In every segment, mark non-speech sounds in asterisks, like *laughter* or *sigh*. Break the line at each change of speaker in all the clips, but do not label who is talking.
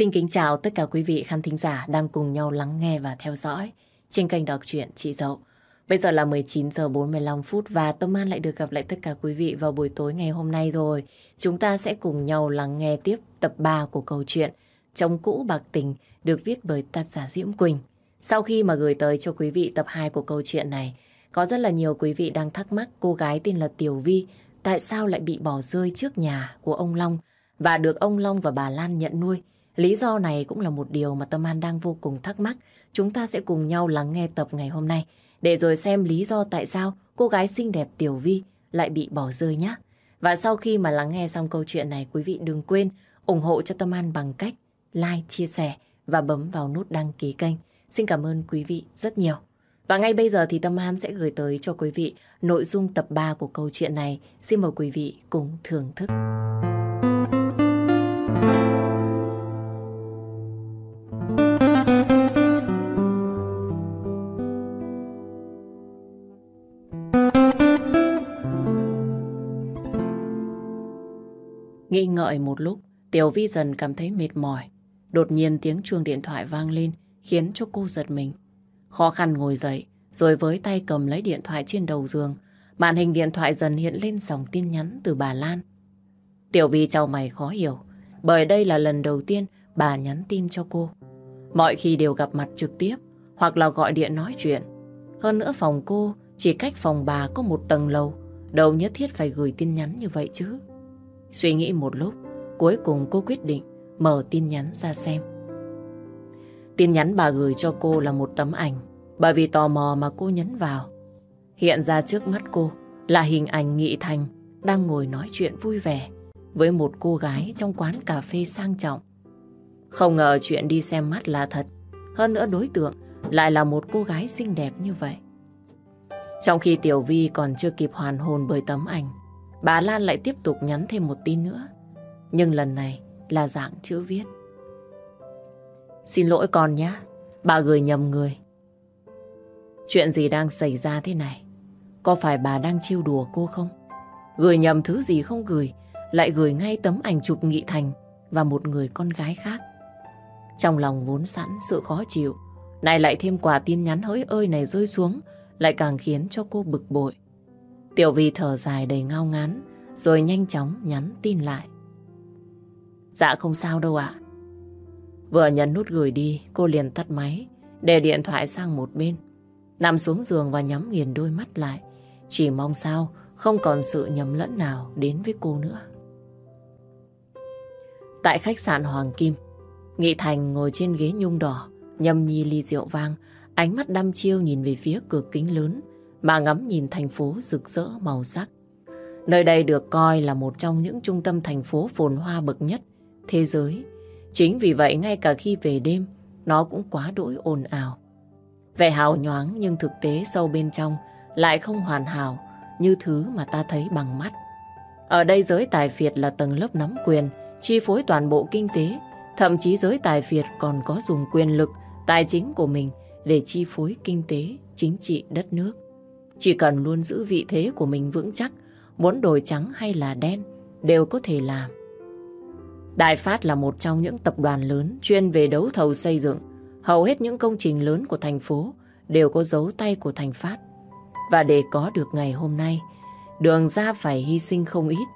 Xin kính chào tất cả quý vị khán thính giả đang cùng nhau lắng nghe và theo dõi trên kênh đọc truyện Chị Dậu. Bây giờ là 19 giờ 45 phút và Tâm An lại được gặp lại tất cả quý vị vào buổi tối ngày hôm nay rồi. Chúng ta sẽ cùng nhau lắng nghe tiếp tập 3 của câu chuyện Chồng cũ bạc tình được viết bởi tác giả Diễm Quỳnh. Sau khi mà gửi tới cho quý vị tập 2 của câu chuyện này, có rất là nhiều quý vị đang thắc mắc cô gái tên là Tiểu Vi tại sao lại bị bỏ rơi trước nhà của ông Long và được ông Long và bà Lan nhận nuôi. Lý do này cũng là một điều mà Tâm An đang vô cùng thắc mắc. Chúng ta sẽ cùng nhau lắng nghe tập ngày hôm nay để rồi xem lý do tại sao cô gái xinh đẹp Tiểu Vi lại bị bỏ rơi nhé. Và sau khi mà lắng nghe xong câu chuyện này, quý vị đừng quên ủng hộ cho Tâm An bằng cách like, chia sẻ và bấm vào nút đăng ký kênh. Xin cảm ơn quý vị rất nhiều. Và ngay bây giờ thì Tâm An sẽ gửi tới cho quý vị nội dung tập 3 của câu chuyện này. Xin mời quý vị cùng thưởng thức. Nghĩ ngợi một lúc, Tiểu Vi dần cảm thấy mệt mỏi. Đột nhiên tiếng chuông điện thoại vang lên, khiến cho cô giật mình. Khó khăn ngồi dậy, rồi với tay cầm lấy điện thoại trên đầu giường, màn hình điện thoại dần hiện lên dòng tin nhắn từ bà Lan. Tiểu Vi trao mày khó hiểu, bởi đây là lần đầu tiên bà nhắn tin cho cô. Mọi khi đều gặp mặt trực tiếp, hoặc là gọi điện nói chuyện. Hơn nữa phòng cô chỉ cách phòng bà có một tầng lầu, đâu nhất thiết phải gửi tin nhắn như vậy chứ. Suy nghĩ một lúc, cuối cùng cô quyết định mở tin nhắn ra xem. Tin nhắn bà gửi cho cô là một tấm ảnh, bởi vì tò mò mà cô nhấn vào. Hiện ra trước mắt cô là hình ảnh Nghị Thành đang ngồi nói chuyện vui vẻ với một cô gái trong quán cà phê sang trọng. Không ngờ chuyện đi xem mắt là thật, hơn nữa đối tượng lại là một cô gái xinh đẹp như vậy. Trong khi Tiểu Vi còn chưa kịp hoàn hồn bởi tấm ảnh, bà Lan lại tiếp tục nhắn thêm một tin nữa. Nhưng lần này là dạng chữ viết. Xin lỗi con nhé, bà gửi nhầm người. Chuyện gì đang xảy ra thế này? Có phải bà đang chiêu đùa cô không? Gửi nhầm thứ gì không gửi, lại gửi ngay tấm ảnh chụp Nghị Thành và một người con gái khác. Trong lòng vốn sẵn sự khó chịu, này lại thêm quả tin nhắn hỡi ơi này rơi xuống, lại càng khiến cho cô bực bội. Tiểu Vi thở dài đầy ngao ngán, rồi nhanh chóng nhắn tin lại. Dạ không sao đâu ạ. Vừa nhấn nút gửi đi, cô liền tắt máy, để điện thoại sang một bên. Nằm xuống giường và nhắm nghiền đôi mắt lại. Chỉ mong sao không còn sự nhầm lẫn nào đến với cô nữa. Tại khách sạn Hoàng Kim, Nghị Thành ngồi trên ghế nhung đỏ, nhâm nhi ly rượu vang, ánh mắt đăm chiêu nhìn về phía cửa kính lớn mà ngắm nhìn thành phố rực rỡ màu sắc. Nơi đây được coi là một trong những trung tâm thành phố phồn hoa bậc nhất thế giới. Chính vì vậy ngay cả khi về đêm, nó cũng quá đỗi ồn ào. Vẻ hào nhoáng nhưng thực tế sâu bên trong lại không hoàn hảo như thứ mà ta thấy bằng mắt. Ở đây giới tài phiệt là tầng lớp nắm quyền, chi phối toàn bộ kinh tế. Thậm chí giới tài phiệt còn có dùng quyền lực, tài chính của mình để chi phối kinh tế, chính trị đất nước. Chỉ cần luôn giữ vị thế của mình vững chắc, muốn đổi trắng hay là đen đều có thể làm. Đại Phát là một trong những tập đoàn lớn chuyên về đấu thầu xây dựng. Hầu hết những công trình lớn của thành phố đều có dấu tay của Thành Phát. Và để có được ngày hôm nay, đường ra phải hy sinh không ít.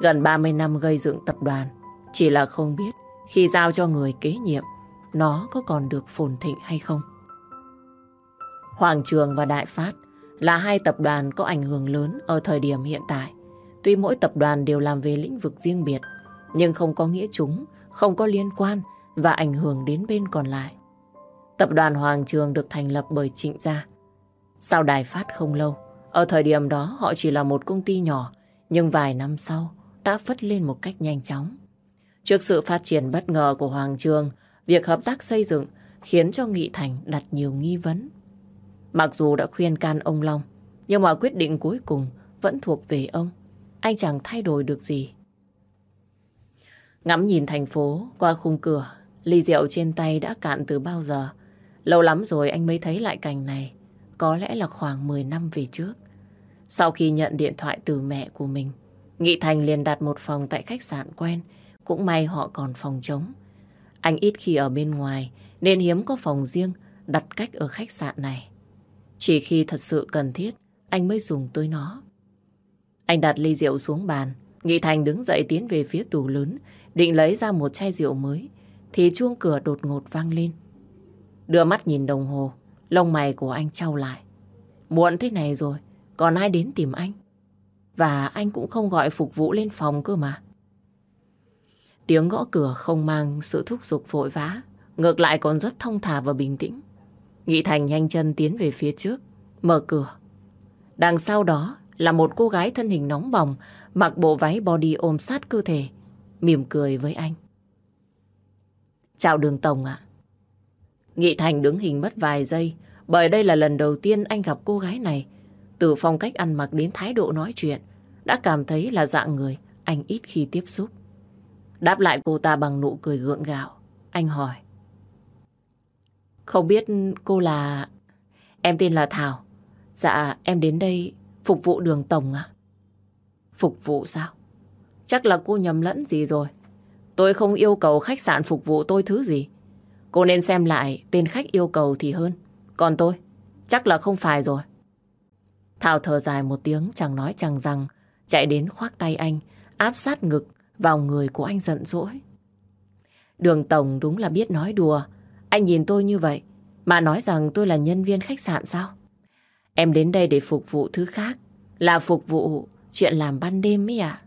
Gần 30 năm gây dựng tập đoàn, chỉ là không biết khi giao cho người kế nhiệm, nó có còn được phồn thịnh hay không. Hoàng Trường và Đại Phát là hai tập đoàn có ảnh hưởng lớn ở thời điểm hiện tại. Tuy mỗi tập đoàn đều làm về lĩnh vực riêng biệt, nhưng không có nghĩa chúng, không có liên quan và ảnh hưởng đến bên còn lại. Tập đoàn Hoàng Trường được thành lập bởi Trịnh Gia. Sau đài phát không lâu, ở thời điểm đó họ chỉ là một công ty nhỏ, nhưng vài năm sau đã phất lên một cách nhanh chóng. Trước sự phát triển bất ngờ của Hoàng Trường, việc hợp tác xây dựng khiến cho Nghị Thành đặt nhiều nghi vấn. Mặc dù đã khuyên can ông Long, nhưng mà quyết định cuối cùng vẫn thuộc về ông. Anh chẳng thay đổi được gì. Ngắm nhìn thành phố qua khung cửa, ly rượu trên tay đã cạn từ bao giờ. Lâu lắm rồi anh mới thấy lại cảnh này, có lẽ là khoảng 10 năm về trước. Sau khi nhận điện thoại từ mẹ của mình, Nghị Thành liền đặt một phòng tại khách sạn quen, cũng may họ còn phòng trống. Anh ít khi ở bên ngoài nên hiếm có phòng riêng đặt cách ở khách sạn này. Chỉ khi thật sự cần thiết anh mới dùng tới nó. Anh đặt ly rượu xuống bàn. Nghị Thành đứng dậy tiến về phía tủ lớn định lấy ra một chai rượu mới thì chuông cửa đột ngột vang lên. Đưa mắt nhìn đồng hồ lông mày của anh trao lại. Muộn thế này rồi còn ai đến tìm anh? Và anh cũng không gọi phục vụ lên phòng cơ mà. Tiếng gõ cửa không mang sự thúc giục vội vã, ngược lại còn rất thông thả và bình tĩnh. Nghị Thành nhanh chân tiến về phía trước, mở cửa. Đằng sau đó là một cô gái thân hình nóng bỏng, mặc bộ váy body ôm sát cơ thể, mỉm cười với anh. Chào đường Tổng ạ. Nghị Thành đứng hình mất vài giây, bởi đây là lần đầu tiên anh gặp cô gái này. Từ phong cách ăn mặc đến thái độ nói chuyện, đã cảm thấy là dạng người anh ít khi tiếp xúc. Đáp lại cô ta bằng nụ cười gượng gạo. Anh hỏi. Không biết cô là... Em tên là Thảo. Dạ, em đến đây phục vụ đường tổng ạ. Phục vụ sao? Chắc là cô nhầm lẫn gì rồi. Tôi không yêu cầu khách sạn phục vụ tôi thứ gì. Cô nên xem lại tên khách yêu cầu thì hơn. Còn tôi, chắc là không phải rồi. Thảo thở dài một tiếng chẳng nói chẳng rằng, chạy đến khoác tay anh, áp sát ngực vào người của anh giận dỗi. Đường Tổng đúng là biết nói đùa. Anh nhìn tôi như vậy, mà nói rằng tôi là nhân viên khách sạn sao? Em đến đây để phục vụ thứ khác, là phục vụ chuyện làm ban đêm ấy à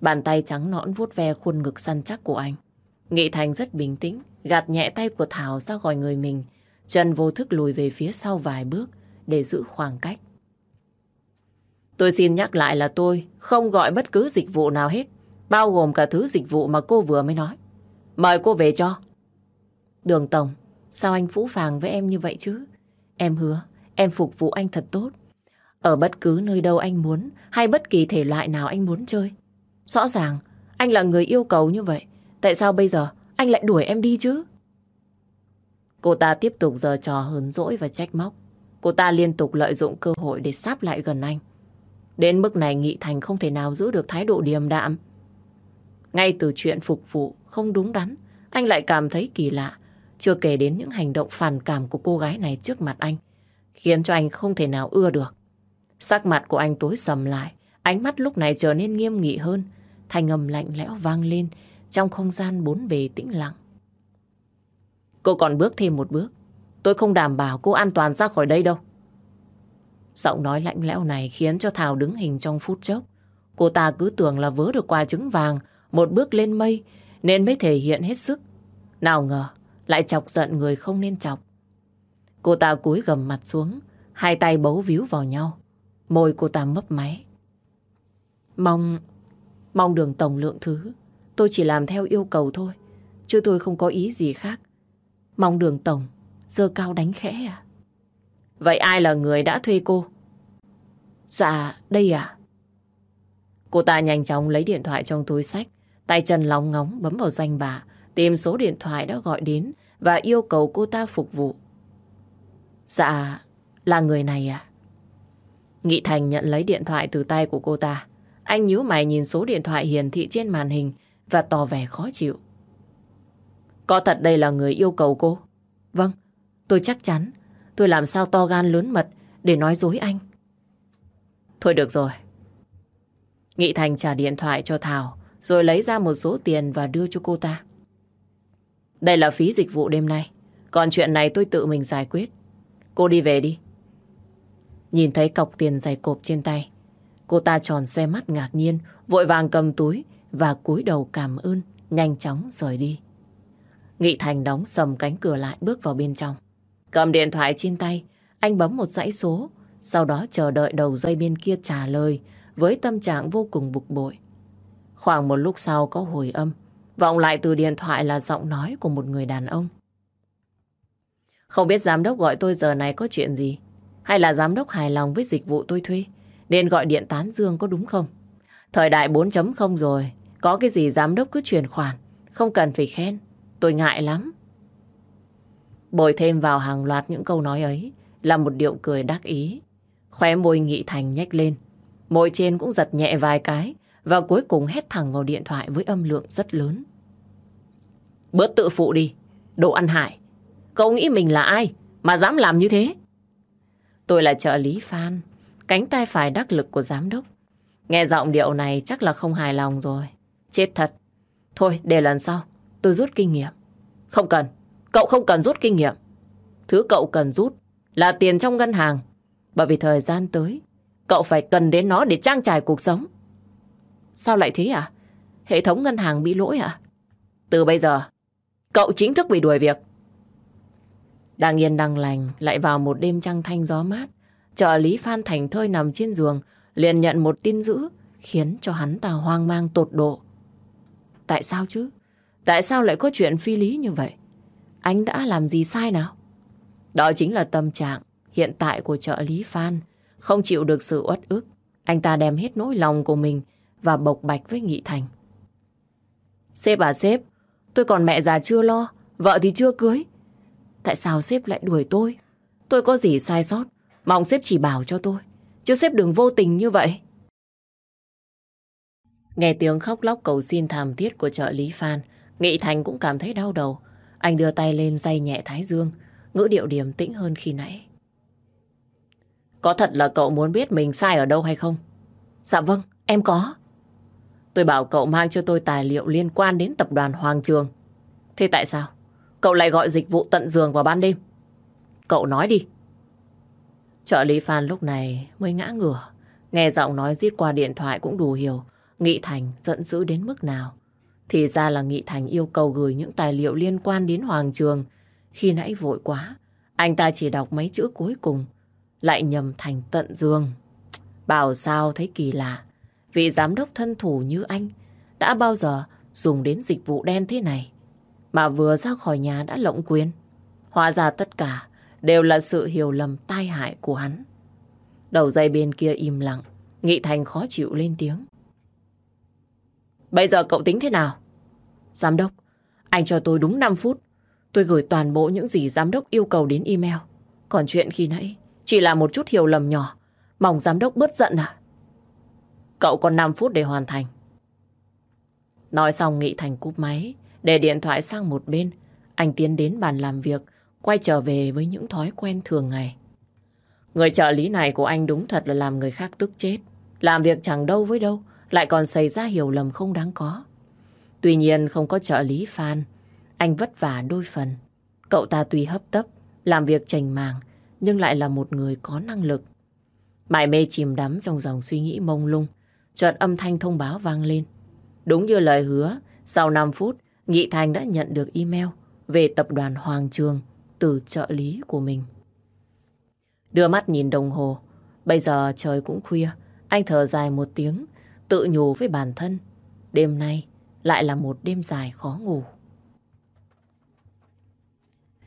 Bàn tay trắng nõn vuốt ve khuôn ngực săn chắc của anh. Nghị Thành rất bình tĩnh, gạt nhẹ tay của Thảo ra khỏi người mình, chân vô thức lùi về phía sau vài bước để giữ khoảng cách. Tôi xin nhắc lại là tôi không gọi bất cứ dịch vụ nào hết, bao gồm cả thứ dịch vụ mà cô vừa mới nói. Mời cô về cho. Đường Tổng, sao anh phũ phàng với em như vậy chứ? Em hứa, em phục vụ anh thật tốt. Ở bất cứ nơi đâu anh muốn, hay bất kỳ thể loại nào anh muốn chơi. Rõ ràng, anh là người yêu cầu như vậy. Tại sao bây giờ anh lại đuổi em đi chứ? Cô ta tiếp tục giờ trò hờn dỗi và trách móc. Cô ta liên tục lợi dụng cơ hội để sáp lại gần anh. Đến mức này Nghị Thành không thể nào giữ được thái độ điềm đạm. Ngay từ chuyện phục vụ không đúng đắn, anh lại cảm thấy kỳ lạ. Chưa kể đến những hành động phản cảm của cô gái này trước mặt anh, khiến cho anh không thể nào ưa được. Sắc mặt của anh tối sầm lại, ánh mắt lúc này trở nên nghiêm nghị hơn, thanh âm lạnh lẽo vang lên trong không gian bốn bề tĩnh lặng. Cô còn bước thêm một bước, tôi không đảm bảo cô an toàn ra khỏi đây đâu. Giọng nói lạnh lẽo này khiến cho Thảo đứng hình trong phút chốc. Cô ta cứ tưởng là vớ được quả trứng vàng, một bước lên mây, nên mới thể hiện hết sức. Nào ngờ, lại chọc giận người không nên chọc. Cô ta cúi gầm mặt xuống, hai tay bấu víu vào nhau. Môi cô ta mấp máy. Mong, mong đường tổng lượng thứ. Tôi chỉ làm theo yêu cầu thôi, chứ tôi không có ý gì khác. Mong đường tổng, dơ cao đánh khẽ à? Vậy ai là người đã thuê cô? Dạ, đây à? Cô ta nhanh chóng lấy điện thoại trong túi sách, tay chân lóng ngóng bấm vào danh bà, tìm số điện thoại đã gọi đến và yêu cầu cô ta phục vụ. Dạ, là người này à? Nghị Thành nhận lấy điện thoại từ tay của cô ta. Anh nhíu mày nhìn số điện thoại hiển thị trên màn hình và tỏ vẻ khó chịu. Có thật đây là người yêu cầu cô? Vâng, tôi chắc chắn. Tôi làm sao to gan lớn mật để nói dối anh. Thôi được rồi. Nghị Thành trả điện thoại cho Thảo rồi lấy ra một số tiền và đưa cho cô ta. Đây là phí dịch vụ đêm nay. Còn chuyện này tôi tự mình giải quyết. Cô đi về đi. Nhìn thấy cọc tiền dày cộp trên tay. Cô ta tròn xoe mắt ngạc nhiên, vội vàng cầm túi và cúi đầu cảm ơn, nhanh chóng rời đi. Nghị Thành đóng sầm cánh cửa lại bước vào bên trong. Cầm điện thoại trên tay, anh bấm một dãy số, sau đó chờ đợi đầu dây bên kia trả lời với tâm trạng vô cùng bực bội. Khoảng một lúc sau có hồi âm, vọng lại từ điện thoại là giọng nói của một người đàn ông. Không biết giám đốc gọi tôi giờ này có chuyện gì, hay là giám đốc hài lòng với dịch vụ tôi thuê, nên gọi điện tán dương có đúng không? Thời đại 4.0 rồi, có cái gì giám đốc cứ chuyển khoản, không cần phải khen, tôi ngại lắm. Bồi thêm vào hàng loạt những câu nói ấy là một điệu cười đắc ý. Khóe môi nghị thành nhếch lên. Môi trên cũng giật nhẹ vài cái và cuối cùng hét thẳng vào điện thoại với âm lượng rất lớn. Bớt tự phụ đi. Đồ ăn hại. Cậu nghĩ mình là ai mà dám làm như thế? Tôi là trợ lý Phan, cánh tay phải đắc lực của giám đốc. Nghe giọng điệu này chắc là không hài lòng rồi. Chết thật. Thôi, để lần sau, tôi rút kinh nghiệm. Không cần, cậu không cần rút kinh nghiệm. Thứ cậu cần rút là tiền trong ngân hàng. Bởi vì thời gian tới, cậu phải cần đến nó để trang trải cuộc sống. Sao lại thế à? Hệ thống ngân hàng bị lỗi à? Từ bây giờ, cậu chính thức bị đuổi việc. Đang yên đang lành, lại vào một đêm trăng thanh gió mát. Trợ lý Phan Thành Thơi nằm trên giường, liền nhận một tin dữ, khiến cho hắn ta hoang mang tột độ. Tại sao chứ? Tại sao lại có chuyện phi lý như vậy? Anh đã làm gì sai nào? Đó chính là tâm trạng hiện tại của trợ lý Phan. Không chịu được sự uất ức. Anh ta đem hết nỗi lòng của mình và bộc bạch với Nghị Thành. Sếp à sếp, tôi còn mẹ già chưa lo, vợ thì chưa cưới. Tại sao sếp lại đuổi tôi? Tôi có gì sai sót, mong sếp chỉ bảo cho tôi. Chứ sếp đừng vô tình như vậy. Nghe tiếng khóc lóc cầu xin thảm thiết của trợ lý Phan, Nghị Thành cũng cảm thấy đau đầu. Anh đưa tay lên dây nhẹ Thái Dương, ngữ điệu điềm tĩnh hơn khi nãy. Có thật là cậu muốn biết mình sai ở đâu hay không? Dạ vâng, em có. Tôi bảo cậu mang cho tôi tài liệu liên quan đến tập đoàn Hoàng Trường. Thế tại sao? Cậu lại gọi dịch vụ tận giường vào ban đêm. Cậu nói đi. Trợ lý Phan lúc này mới ngã ngửa. Nghe giọng nói giết qua điện thoại cũng đủ hiểu. Nghị Thành giận dữ đến mức nào. Thì ra là Nghị Thành yêu cầu gửi những tài liệu liên quan đến Hoàng Trường. Khi nãy vội quá, anh ta chỉ đọc mấy chữ cuối cùng. Lại nhầm thành tận giường. Bảo sao thấy kỳ lạ. Vị giám đốc thân thủ như anh đã bao giờ dùng đến dịch vụ đen thế này mà vừa ra khỏi nhà đã lộng quyền. Hóa ra tất cả đều là sự hiểu lầm tai hại của hắn. Đầu dây bên kia im lặng, Nghị Thành khó chịu lên tiếng. Bây giờ cậu tính thế nào? Giám đốc, anh cho tôi đúng 5 phút. Tôi gửi toàn bộ những gì giám đốc yêu cầu đến email. Còn chuyện khi nãy chỉ là một chút hiểu lầm nhỏ. Mong giám đốc bớt giận à? Cậu còn 5 phút để hoàn thành. Nói xong Nghị Thành cúp máy, để điện thoại sang một bên. Anh tiến đến bàn làm việc, quay trở về với những thói quen thường ngày. Người trợ lý này của anh đúng thật là làm người khác tức chết. Làm việc chẳng đâu với đâu, lại còn xảy ra hiểu lầm không đáng có. Tuy nhiên không có trợ lý Phan, anh vất vả đôi phần. Cậu ta tuy hấp tấp, làm việc chành màng, nhưng lại là một người có năng lực. Mãi mê chìm đắm trong dòng suy nghĩ mông lung, chợt âm thanh thông báo vang lên. Đúng như lời hứa, sau 5 phút, Nghị Thành đã nhận được email về tập đoàn Hoàng Trường từ trợ lý của mình. Đưa mắt nhìn đồng hồ, bây giờ trời cũng khuya, anh thở dài một tiếng, tự nhủ với bản thân. Đêm nay lại là một đêm dài khó ngủ.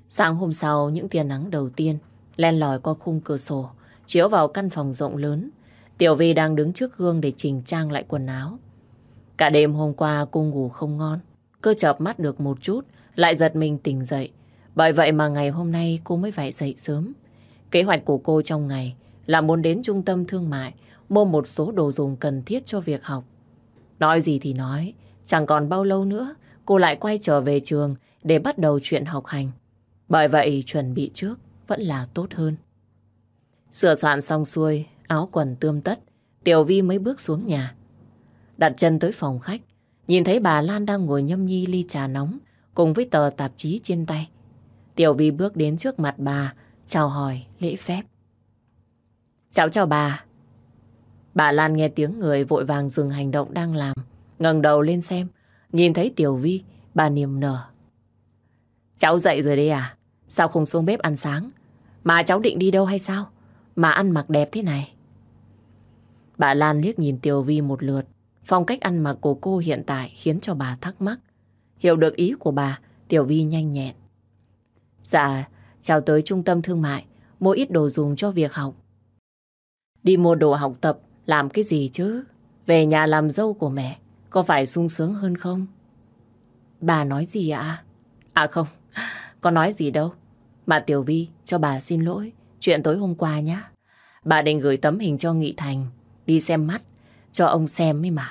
Sáng hôm sau, những tia nắng đầu tiên len lỏi qua khung cửa sổ, chiếu vào căn phòng rộng lớn. Tiểu Vi đang đứng trước gương để chỉnh trang lại quần áo. Cả đêm hôm qua cô ngủ không ngon, cơ chợp mắt được một chút, lại giật mình tỉnh dậy. Bởi vậy mà ngày hôm nay cô mới phải dậy sớm. Kế hoạch của cô trong ngày là muốn đến trung tâm thương mại mua một số đồ dùng cần thiết cho việc học. Nói gì thì nói, chẳng còn bao lâu nữa cô lại quay trở về trường để bắt đầu chuyện học hành. Bởi vậy chuẩn bị trước vẫn là tốt hơn. Sửa soạn xong xuôi, áo quần tươm tất, Tiểu Vi mới bước xuống nhà. Đặt chân tới phòng khách, nhìn thấy bà Lan đang ngồi nhâm nhi ly trà nóng cùng với tờ tạp chí trên tay. Tiểu Vi bước đến trước mặt bà, chào hỏi, lễ phép. Cháu chào bà. Bà Lan nghe tiếng người vội vàng dừng hành động đang làm, ngẩng đầu lên xem, nhìn thấy Tiểu Vi, bà niềm nở. Cháu dậy rồi đây à? Sao không xuống bếp ăn sáng? Mà cháu định đi đâu hay sao? Mà ăn mặc đẹp thế này. Bà Lan liếc nhìn Tiểu Vi một lượt. Phong cách ăn mặc của cô hiện tại khiến cho bà thắc mắc. Hiểu được ý của bà, Tiểu Vi nhanh nhẹn. Dạ, chào tới trung tâm thương mại, mua ít đồ dùng cho việc học. Đi mua đồ học tập, làm cái gì chứ? Về nhà làm dâu của mẹ, có phải sung sướng hơn không? Bà nói gì ạ? À không, có nói gì đâu. Mà Tiểu Vi cho bà xin lỗi chuyện tối hôm qua nhé. Bà định gửi tấm hình cho Nghị Thành đi xem mắt cho ông xem ấy mà.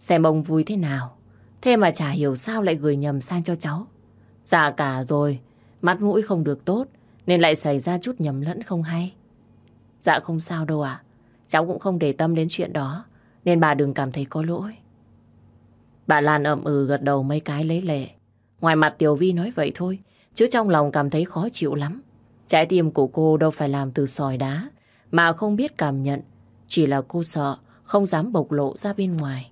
Xem ông vui thế nào. Thế mà chả hiểu sao lại gửi nhầm sang cho cháu. Già cả rồi, mắt mũi không được tốt, nên lại xảy ra chút nhầm lẫn không hay. Dạ không sao đâu ạ. Cháu cũng không để tâm đến chuyện đó, nên bà đừng cảm thấy có lỗi. Bà Lan ậm ừ gật đầu mấy cái lấy lệ. Ngoài mặt Tiểu Vi nói vậy thôi, chứ trong lòng cảm thấy khó chịu lắm. Trái tim của cô đâu phải làm từ sỏi đá, mà không biết cảm nhận. Chỉ là cô sợ, không dám bộc lộ ra bên ngoài.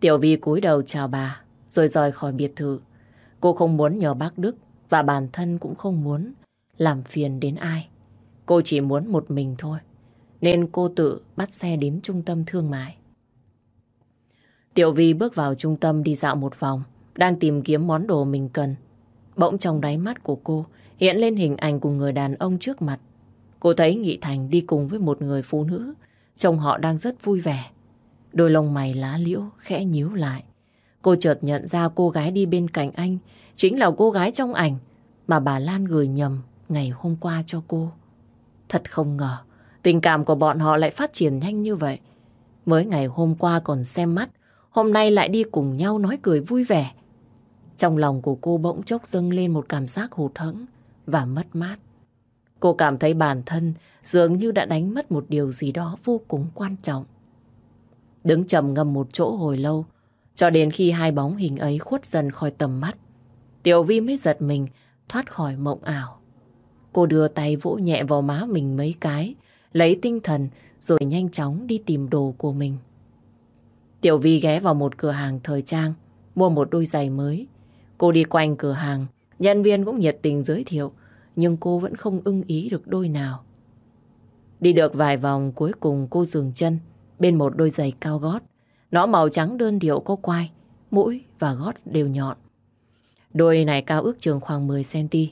Tiểu Vi cúi đầu chào bà, rồi rời khỏi biệt thự. Cô không muốn nhờ bác Đức và bản thân cũng không muốn làm phiền đến ai. Cô chỉ muốn một mình thôi. Nên cô tự bắt xe đến trung tâm thương mại. Tiểu Vi bước vào trung tâm đi dạo một vòng, đang tìm kiếm món đồ mình cần. Bỗng trong đáy mắt của cô hiện lên hình ảnh của người đàn ông trước mặt. Cô thấy Nghị Thành đi cùng với một người phụ nữ, chồng họ đang rất vui vẻ. Đôi lông mày lá liễu khẽ nhíu lại. Cô chợt nhận ra cô gái đi bên cạnh anh chính là cô gái trong ảnh mà bà Lan gửi nhầm ngày hôm qua cho cô. Thật không ngờ, tình cảm của bọn họ lại phát triển nhanh như vậy. Mới ngày hôm qua còn xem mắt, hôm nay lại đi cùng nhau nói cười vui vẻ. Trong lòng của cô bỗng chốc dâng lên một cảm giác hụt hẫng và mất mát. Cô cảm thấy bản thân dường như đã đánh mất một điều gì đó vô cùng quan trọng. Đứng trầm ngâm một chỗ hồi lâu, cho đến khi hai bóng hình ấy khuất dần khỏi tầm mắt, Tiểu Vi mới giật mình thoát khỏi mộng ảo. Cô đưa tay vỗ nhẹ vào má mình mấy cái, lấy tinh thần rồi nhanh chóng đi tìm đồ của mình. Tiểu Vi ghé vào một cửa hàng thời trang, mua một đôi giày mới. Cô đi quanh cửa hàng, nhân viên cũng nhiệt tình giới thiệu, nhưng cô vẫn không ưng ý được đôi nào. Đi được vài vòng cuối cùng cô dừng chân bên một đôi giày cao gót. Nó màu trắng đơn điệu có quai, mũi và gót đều nhọn. Đôi này cao ước chừng khoảng 10cm.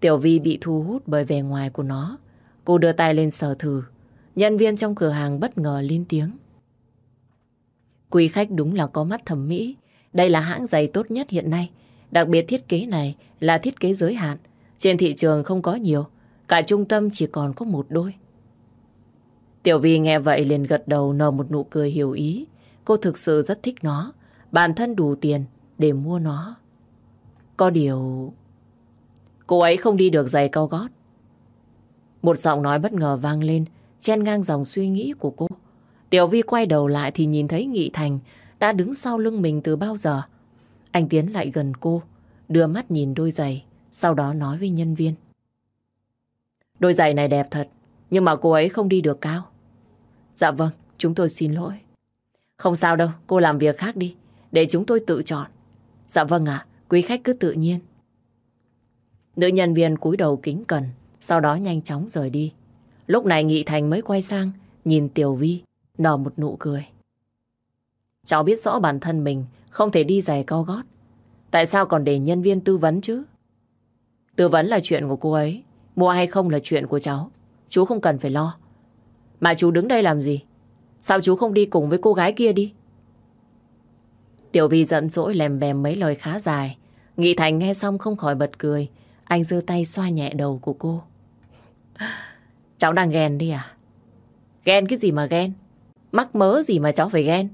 Tiểu Vi bị thu hút bởi vẻ ngoài của nó. Cô đưa tay lên sờ thử. Nhân viên trong cửa hàng bất ngờ lên tiếng. Quý khách đúng là có mắt thẩm mỹ. Đây là hãng giày tốt nhất hiện nay. Đặc biệt thiết kế này là thiết kế giới hạn. Trên thị trường không có nhiều. Cả trung tâm chỉ còn có một đôi. Tiểu Vi nghe vậy liền gật đầu nở một nụ cười hiểu ý. Cô thực sự rất thích nó. Bản thân đủ tiền để mua nó. Có điều... Cô ấy không đi được giày cao gót. Một giọng nói bất ngờ vang lên, chen ngang dòng suy nghĩ của cô. Tiểu Vi quay đầu lại thì nhìn thấy Nghị Thành đã đứng sau lưng mình từ bao giờ. Anh tiến lại gần cô, đưa mắt nhìn đôi giày, sau đó nói với nhân viên. Đôi giày này đẹp thật, nhưng mà cô ấy không đi được cao. Dạ vâng, chúng tôi xin lỗi. Không sao đâu, cô làm việc khác đi, để chúng tôi tự chọn. Dạ vâng ạ, quý khách cứ tự nhiên. Nữ nhân viên cúi đầu kính cẩn, sau đó nhanh chóng rời đi. Lúc này Nghị Thành mới quay sang, nhìn Tiểu Vi, nở một nụ cười. Cháu biết rõ bản thân mình không thể đi giày cao gót. Tại sao còn để nhân viên tư vấn chứ? Tư vấn là chuyện của cô ấy, mua hay không là chuyện của cháu. Chú không cần phải lo. Mà chú đứng đây làm gì? Sao chú không đi cùng với cô gái kia đi? Tiểu Vi giận dỗi lèm bèm mấy lời khá dài. Nghị Thành nghe xong không khỏi bật cười. Anh giơ tay xoa nhẹ đầu của cô. *laughs* Cháu đang ghen đi à? Ghen cái gì mà ghen? Mắc mớ gì mà cháu phải ghen?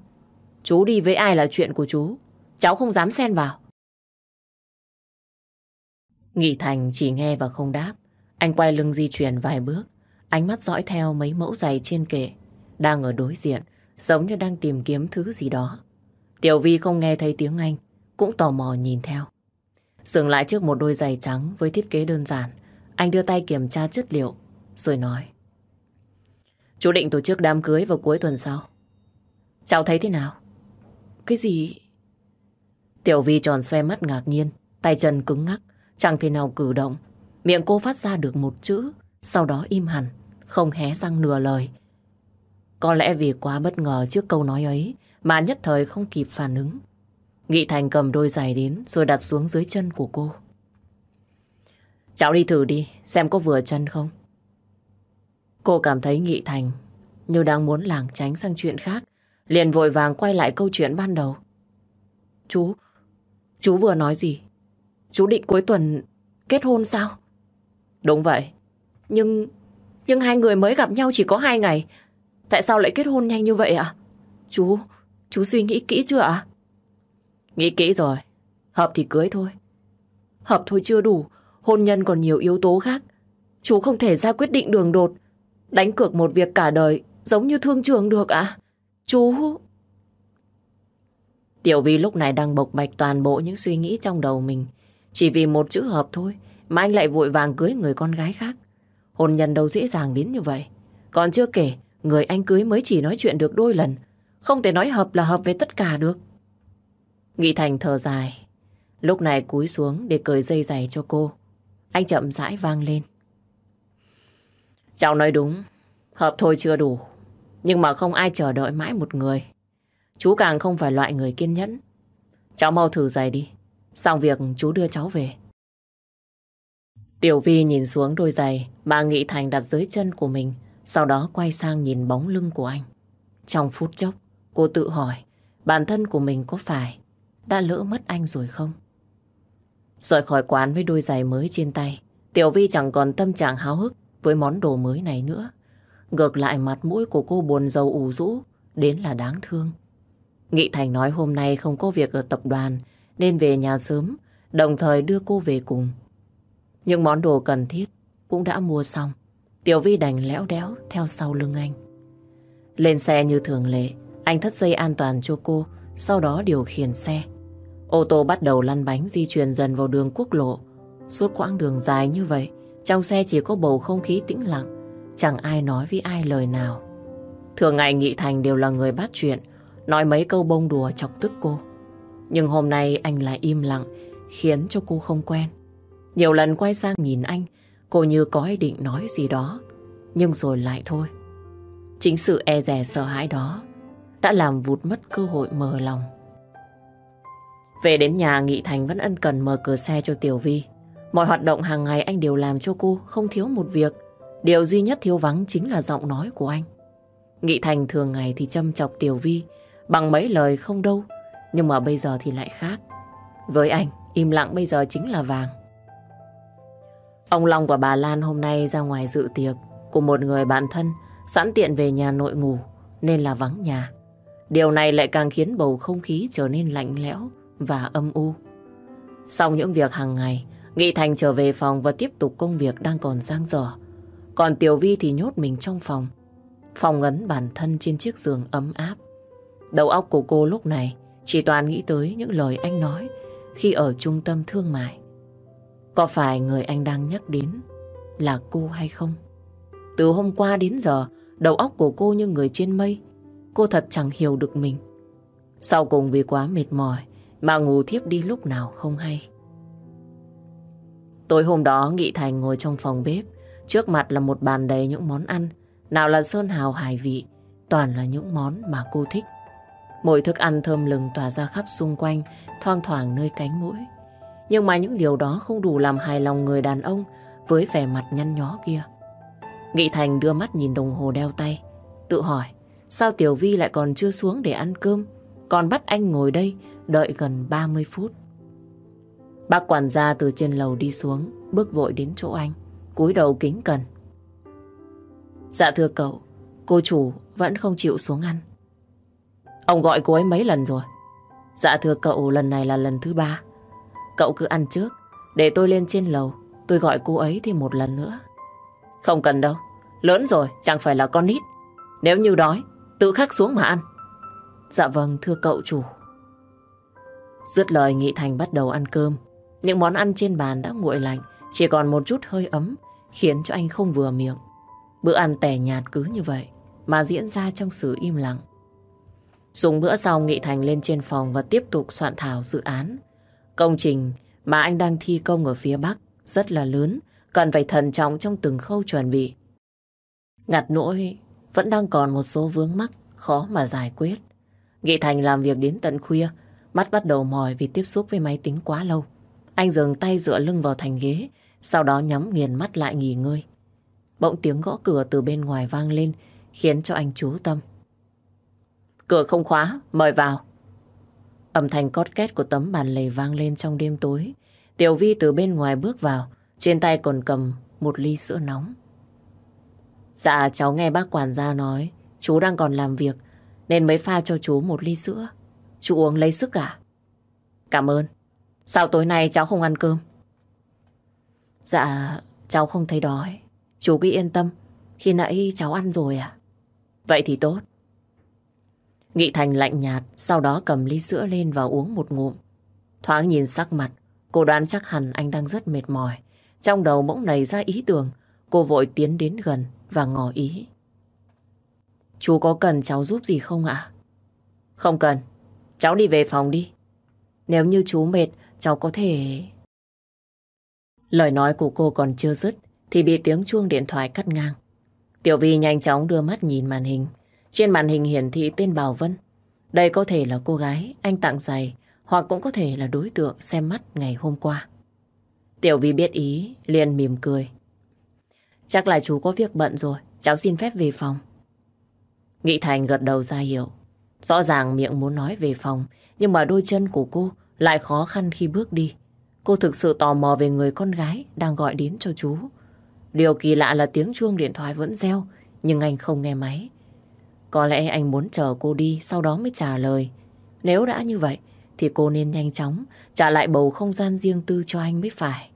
Chú đi với ai là chuyện của chú. Cháu không dám xen vào. Nghị Thành chỉ nghe và không đáp. Anh quay lưng di chuyển vài bước. Ánh mắt dõi theo mấy mẫu giày trên kệ. Đang ở đối diện, giống như đang tìm kiếm thứ gì đó. Tiểu Vi không nghe thấy tiếng Anh, cũng tò mò nhìn theo. Dừng lại trước một đôi giày trắng với thiết kế đơn giản, anh đưa tay kiểm tra chất liệu, rồi nói. Chú định tổ chức đám cưới vào cuối tuần sau. Cháu thấy thế nào? Cái gì? Tiểu Vi tròn xoe mắt ngạc nhiên, tay chân cứng ngắc, chẳng thể nào cử động. Miệng cô phát ra được một chữ, sau đó im hẳn, không hé răng nửa lời. Có lẽ vì quá bất ngờ trước câu nói ấy mà nhất thời không kịp phản ứng. Nghị Thành cầm đôi giày đến rồi đặt xuống dưới chân của cô. Cháu đi thử đi, xem có vừa chân không. Cô cảm thấy Nghị Thành như đang muốn lảng tránh sang chuyện khác, liền vội vàng quay lại câu chuyện ban đầu. Chú, chú vừa nói gì? Chú định cuối tuần kết hôn sao? Đúng vậy. Nhưng, nhưng hai người mới gặp nhau chỉ có hai ngày. Tại sao lại kết hôn nhanh như vậy ạ? Chú, chú suy nghĩ kỹ chưa ạ? Nghĩ kỹ rồi. Hợp thì cưới thôi. Hợp thôi chưa đủ, hôn nhân còn nhiều yếu tố khác. Chú không thể ra quyết định đường đột, đánh cược một việc cả đời giống như thương trường được ạ. Chú... Tiểu Vi lúc này đang bộc bạch toàn bộ những suy nghĩ trong đầu mình. Chỉ vì một chữ hợp thôi mà anh lại vội vàng cưới người con gái khác. Hôn nhân đâu dễ dàng đến như vậy. Còn chưa kể, người anh cưới mới chỉ nói chuyện được đôi lần. Không thể nói hợp là hợp với tất cả được. Nghị Thành thở dài. Lúc này cúi xuống để cởi dây giày cho cô. Anh chậm rãi vang lên. Cháu nói đúng, hợp thôi chưa đủ. Nhưng mà không ai chờ đợi mãi một người. Chú càng không phải loại người kiên nhẫn. Cháu mau thử giày đi. Xong việc chú đưa cháu về. Tiểu Vi nhìn xuống đôi giày mà Nghị Thành đặt dưới chân của mình, sau đó quay sang nhìn bóng lưng của anh. Trong phút chốc, cô tự hỏi bản thân của mình có phải đã lỡ mất anh rồi không? Rời khỏi quán với đôi giày mới trên tay, Tiểu Vi chẳng còn tâm trạng háo hức với món đồ mới này nữa. Ngược lại mặt mũi của cô buồn rầu ủ rũ, đến là đáng thương. Nghị Thành nói hôm nay không có việc ở tập đoàn nên về nhà sớm, đồng thời đưa cô về cùng. Những món đồ cần thiết cũng đã mua xong. Tiểu Vi đành lẽo đéo theo sau lưng anh. Lên xe như thường lệ, anh thắt dây an toàn cho cô, sau đó điều khiển xe. Ô tô bắt đầu lăn bánh di chuyển dần vào đường quốc lộ. Suốt quãng đường dài như vậy, trong xe chỉ có bầu không khí tĩnh lặng, chẳng ai nói với ai lời nào. Thường ngày Nghị Thành đều là người bắt chuyện, nói mấy câu bông đùa chọc tức cô. Nhưng hôm nay anh lại im lặng, khiến cho cô không quen. Nhiều lần quay sang nhìn anh, cô như có ý định nói gì đó, nhưng rồi lại thôi. Chính sự e rè sợ hãi đó đã làm vụt mất cơ hội mở lòng. Về đến nhà, Nghị Thành vẫn ân cần mở cửa xe cho Tiểu Vi. Mọi hoạt động hàng ngày anh đều làm cho cô, không thiếu một việc. Điều duy nhất thiếu vắng chính là giọng nói của anh. Nghị Thành thường ngày thì châm chọc Tiểu Vi bằng mấy lời không đâu, nhưng mà bây giờ thì lại khác. Với anh, im lặng bây giờ chính là vàng. Ông Long và bà Lan hôm nay ra ngoài dự tiệc của một người bạn thân, sẵn tiện về nhà nội ngủ, nên là vắng nhà. Điều này lại càng khiến bầu không khí trở nên lạnh lẽo và âm u. Sau những việc hàng ngày, Nghị Thành trở về phòng và tiếp tục công việc đang còn giang dở. Còn Tiểu Vi thì nhốt mình trong phòng. Phòng ấn bản thân trên chiếc giường ấm áp. Đầu óc của cô lúc này chỉ toàn nghĩ tới những lời anh nói khi ở trung tâm thương mại. Có phải người anh đang nhắc đến là cô hay không? Từ hôm qua đến giờ, đầu óc của cô như người trên mây. Cô thật chẳng hiểu được mình. Sau cùng vì quá mệt mỏi mà ngủ thiếp đi lúc nào không hay. Tối hôm đó Nghị Thành ngồi trong phòng bếp, trước mặt là một bàn đầy những món ăn, nào là sơn hào hải vị, toàn là những món mà cô thích. Mỗi thức ăn thơm lừng tỏa ra khắp xung quanh, thoang thoảng nơi cánh mũi. Nhưng mà những điều đó không đủ làm hài lòng người đàn ông với vẻ mặt nhăn nhó kia. Nghị Thành đưa mắt nhìn đồng hồ đeo tay, tự hỏi sao Tiểu Vi lại còn chưa xuống để ăn cơm, còn bắt anh ngồi đây đợi gần 30 phút. Bác quản gia từ trên lầu đi xuống, bước vội đến chỗ anh, cúi đầu kính cần. Dạ thưa cậu, cô chủ vẫn không chịu xuống ăn. Ông gọi cô ấy mấy lần rồi? Dạ thưa cậu, lần này là lần thứ ba. Cậu cứ ăn trước, để tôi lên trên lầu, tôi gọi cô ấy thêm một lần nữa. Không cần đâu, lớn rồi, chẳng phải là con nít. Nếu như đói, tự khắc xuống mà ăn. Dạ vâng, thưa cậu chủ. Dứt lời Nghị Thành bắt đầu ăn cơm. Những món ăn trên bàn đã nguội lạnh, chỉ còn một chút hơi ấm, khiến cho anh không vừa miệng. Bữa ăn tẻ nhạt cứ như vậy, mà diễn ra trong sự im lặng. Dùng bữa sau Nghị Thành lên trên phòng và tiếp tục soạn thảo dự án. Công trình mà anh đang thi công ở phía Bắc rất là lớn, cần phải thận trọng trong từng khâu chuẩn bị. Ngặt nỗi vẫn đang còn một số vướng mắc khó mà giải quyết. Nghị Thành làm việc đến tận khuya, mắt bắt đầu mỏi vì tiếp xúc với máy tính quá lâu. Anh dừng tay dựa lưng vào thành ghế, sau đó nhắm nghiền mắt lại nghỉ ngơi. Bỗng tiếng gõ cửa từ bên ngoài vang lên, khiến cho anh chú tâm. Cửa không khóa, mời vào. Âm thanh cót két của tấm bàn lề vang lên trong đêm tối. Tiểu Vi từ bên ngoài bước vào, trên tay còn cầm một ly sữa nóng. Dạ, cháu nghe bác quản gia nói, chú đang còn làm việc, nên mới pha cho chú một ly sữa. Chú uống lấy sức à? Cảm ơn. Sao tối nay cháu không ăn cơm? Dạ, cháu không thấy đói. Chú cứ yên tâm, khi nãy cháu ăn rồi à? Vậy thì tốt. Nghị Thành lạnh nhạt, sau đó cầm ly sữa lên và uống một ngụm. Thoáng nhìn sắc mặt, cô đoán chắc hẳn anh đang rất mệt mỏi. Trong đầu bỗng nảy ra ý tưởng, cô vội tiến đến gần và ngỏ ý. Chú có cần cháu giúp gì không ạ? Không cần, cháu đi về phòng đi. Nếu như chú mệt, cháu có thể... Lời nói của cô còn chưa dứt thì bị tiếng chuông điện thoại cắt ngang. Tiểu Vi nhanh chóng đưa mắt nhìn màn hình. Trên màn hình hiển thị tên Bảo Vân. Đây có thể là cô gái anh tặng giày hoặc cũng có thể là đối tượng xem mắt ngày hôm qua. Tiểu Vi biết ý, liền mỉm cười. Chắc là chú có việc bận rồi, cháu xin phép về phòng. Nghị Thành gật đầu ra hiệu. Rõ ràng miệng muốn nói về phòng, nhưng mà đôi chân của cô lại khó khăn khi bước đi. Cô thực sự tò mò về người con gái đang gọi đến cho chú. Điều kỳ lạ là tiếng chuông điện thoại vẫn reo, nhưng anh không nghe máy. Có lẽ anh muốn chờ cô đi, sau đó mới trả lời. Nếu đã như vậy, thì cô nên nhanh chóng trả lại bầu không gian riêng tư cho anh mới phải.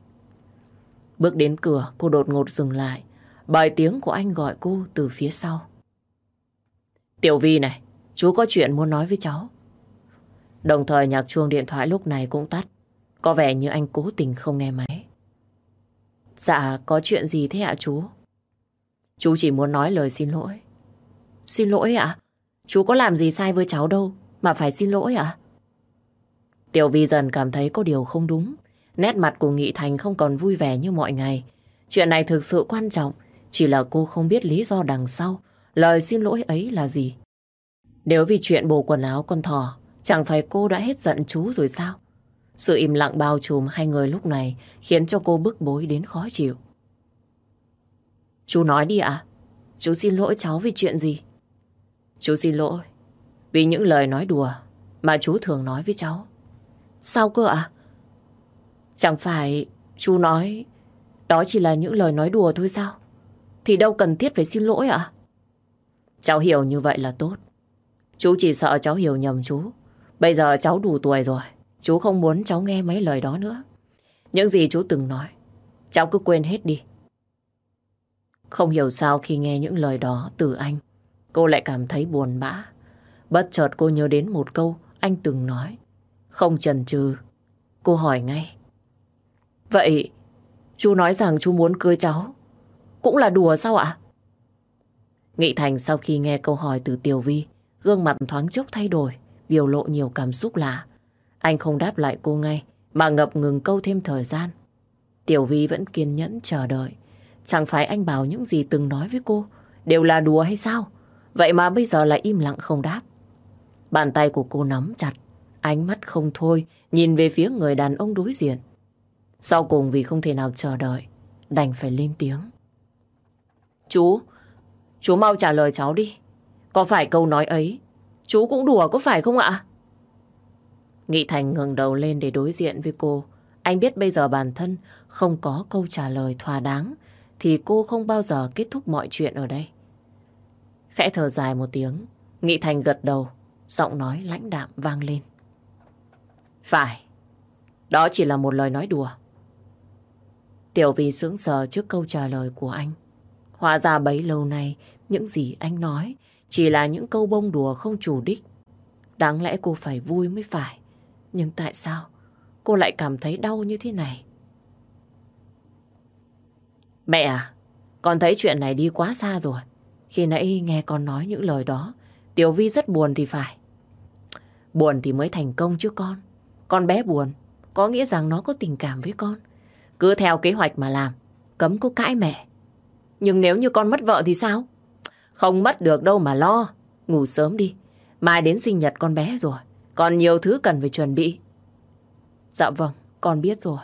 Bước đến cửa, cô đột ngột dừng lại. Bài tiếng của anh gọi cô từ phía sau. Tiểu Vi này, chú có chuyện muốn nói với cháu. Đồng thời nhạc chuông điện thoại lúc này cũng tắt. Có vẻ như anh cố tình không nghe máy. Dạ, có chuyện gì thế ạ chú? Chú chỉ muốn nói lời xin lỗi. Xin lỗi ạ? Chú có làm gì sai với cháu đâu mà phải xin lỗi ạ? Tiểu Vi dần cảm thấy có điều không đúng. Nét mặt của Nghị Thành không còn vui vẻ như mọi ngày. Chuyện này thực sự quan trọng, chỉ là cô không biết lý do đằng sau. Lời xin lỗi ấy là gì? Nếu vì chuyện bồ quần áo con thỏ, chẳng phải cô đã hết giận chú rồi sao? Sự im lặng bao trùm hai người lúc này khiến cho cô bức bối đến khó chịu. Chú nói đi ạ. Chú xin lỗi cháu vì chuyện gì? Chú xin lỗi vì những lời nói đùa mà chú thường nói với cháu. Sao cơ ạ? Chẳng phải chú nói đó chỉ là những lời nói đùa thôi sao? Thì đâu cần thiết phải xin lỗi ạ? Cháu hiểu như vậy là tốt. Chú chỉ sợ cháu hiểu nhầm chú. Bây giờ cháu đủ tuổi rồi. Chú không muốn cháu nghe mấy lời đó nữa. Những gì chú từng nói, cháu cứ quên hết đi. Không hiểu sao khi nghe những lời đó từ anh, cô lại cảm thấy buồn bã. Bất chợt cô nhớ đến một câu anh từng nói. Không chần chừ, cô hỏi ngay. Vậy, chú nói rằng chú muốn cưới cháu, cũng là đùa sao ạ? Nghị Thành sau khi nghe câu hỏi từ Tiểu Vi, gương mặt thoáng chốc thay đổi, biểu lộ nhiều cảm xúc lạ. Anh không đáp lại cô ngay, mà ngập ngừng câu thêm thời gian. Tiểu Vi vẫn kiên nhẫn chờ đợi. Chẳng phải anh bảo những gì từng nói với cô đều là đùa hay sao? Vậy mà bây giờ lại im lặng không đáp. Bàn tay của cô nắm chặt, ánh mắt không thôi, nhìn về phía người đàn ông đối diện. Sau cùng vì không thể nào chờ đợi, đành phải lên tiếng. Chú, chú mau trả lời cháu đi. Có phải câu nói ấy, chú cũng đùa có phải không ạ? Nghị Thành ngừng đầu lên để đối diện với cô. Anh biết bây giờ bản thân không có câu trả lời thỏa đáng thì cô không bao giờ kết thúc mọi chuyện ở đây. Khẽ thở dài một tiếng, Nghị Thành gật đầu, giọng nói lãnh đạm vang lên. Phải, đó chỉ là một lời nói đùa. Tiểu Vi sững sờ trước câu trả lời của anh. Hóa ra bấy lâu nay, những gì anh nói chỉ là những câu bông đùa không chủ đích. Đáng lẽ cô phải vui mới phải. Nhưng tại sao cô lại cảm thấy đau như thế này? Mẹ à, con thấy chuyện này đi quá xa rồi. Khi nãy nghe con nói những lời đó, Tiểu Vi rất buồn thì phải. Buồn thì mới thành công chứ con. Con bé buồn, có nghĩa rằng nó có tình cảm với con. Cứ theo kế hoạch mà làm, cấm cô cãi mẹ. Nhưng nếu như con mất vợ thì sao? Không mất được đâu mà lo. Ngủ sớm đi, mai đến sinh nhật con bé rồi. Còn nhiều thứ cần phải chuẩn bị. Dạ vâng, con biết rồi.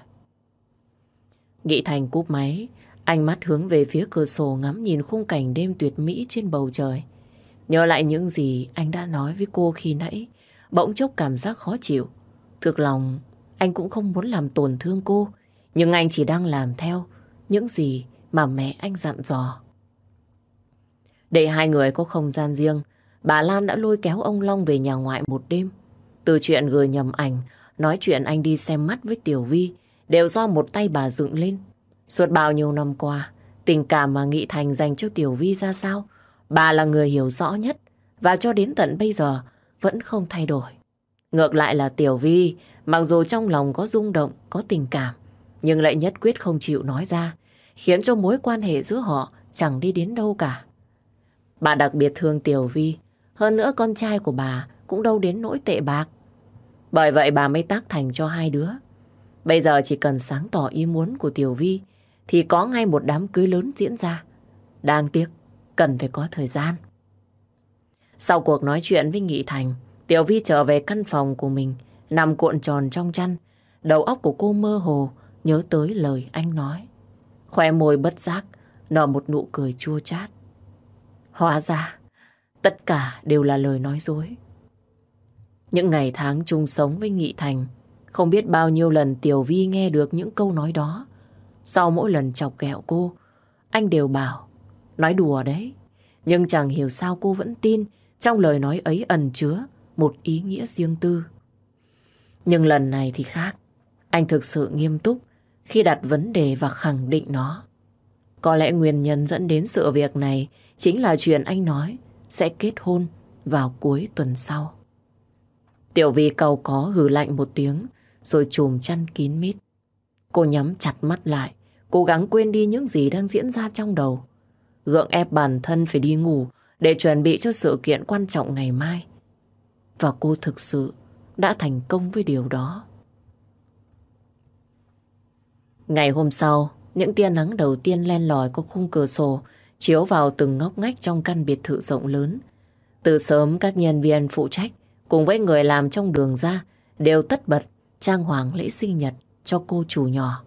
Nghị Thành cúp máy, ánh mắt hướng về phía cửa sổ ngắm nhìn khung cảnh đêm tuyệt mỹ trên bầu trời. Nhớ lại những gì anh đã nói với cô khi nãy, bỗng chốc cảm giác khó chịu. Thực lòng, anh cũng không muốn làm tổn thương cô, nhưng anh chỉ đang làm theo những gì mà mẹ anh dặn dò. Để hai người có không gian riêng, bà Lan đã lôi kéo ông Long về nhà ngoại một đêm. Từ chuyện gửi nhầm ảnh, nói chuyện anh đi xem mắt với Tiểu Vi, đều do một tay bà dựng lên. Suốt bao nhiêu năm qua, tình cảm mà Nghị Thành dành cho Tiểu Vi ra sao, bà là người hiểu rõ nhất và cho đến tận bây giờ vẫn không thay đổi. Ngược lại là Tiểu Vi, mặc dù trong lòng có rung động, có tình cảm, nhưng lại nhất quyết không chịu nói ra, khiến cho mối quan hệ giữa họ chẳng đi đến đâu cả. Bà đặc biệt thương Tiểu Vi, hơn nữa con trai của bà cũng đâu đến nỗi tệ bạc. Bởi vậy bà mới tác thành cho hai đứa. Bây giờ chỉ cần sáng tỏ ý muốn của Tiểu Vi thì có ngay một đám cưới lớn diễn ra. Đáng tiếc, cần phải có thời gian. Sau cuộc nói chuyện với Nghị Thành, Tiểu Vi trở về căn phòng của mình, nằm cuộn tròn trong chăn. Đầu óc của cô mơ hồ, nhớ tới lời anh nói. Khoe môi bất giác, nở một nụ cười chua chát. Hóa ra, tất cả đều là lời nói dối. Những ngày tháng chung sống với Nghị Thành, không biết bao nhiêu lần Tiểu Vi nghe được những câu nói đó. Sau mỗi lần chọc ghẹo cô, anh đều bảo, nói đùa đấy. Nhưng chẳng hiểu sao cô vẫn tin trong lời nói ấy ẩn chứa một ý nghĩa riêng tư. Nhưng lần này thì khác. Anh thực sự nghiêm túc khi đặt vấn đề và khẳng định nó. Có lẽ nguyên nhân dẫn đến sự việc này chính là chuyện anh nói sẽ kết hôn vào cuối tuần sau. Tiểu Vi cầu có hừ lạnh một tiếng rồi chùm chăn kín mít. Cô nhắm chặt mắt lại, cố gắng quên đi những gì đang diễn ra trong đầu. Gượng ép bản thân phải đi ngủ để chuẩn bị cho sự kiện quan trọng ngày mai. Và cô thực sự đã thành công với điều đó. Ngày hôm sau, những tia nắng đầu tiên len lỏi qua khung cửa sổ chiếu vào từng ngóc ngách trong căn biệt thự rộng lớn. Từ sớm các nhân viên phụ trách cùng với người làm trong đường ra đều tất bật trang hoàng lễ sinh nhật cho cô chủ nhỏ.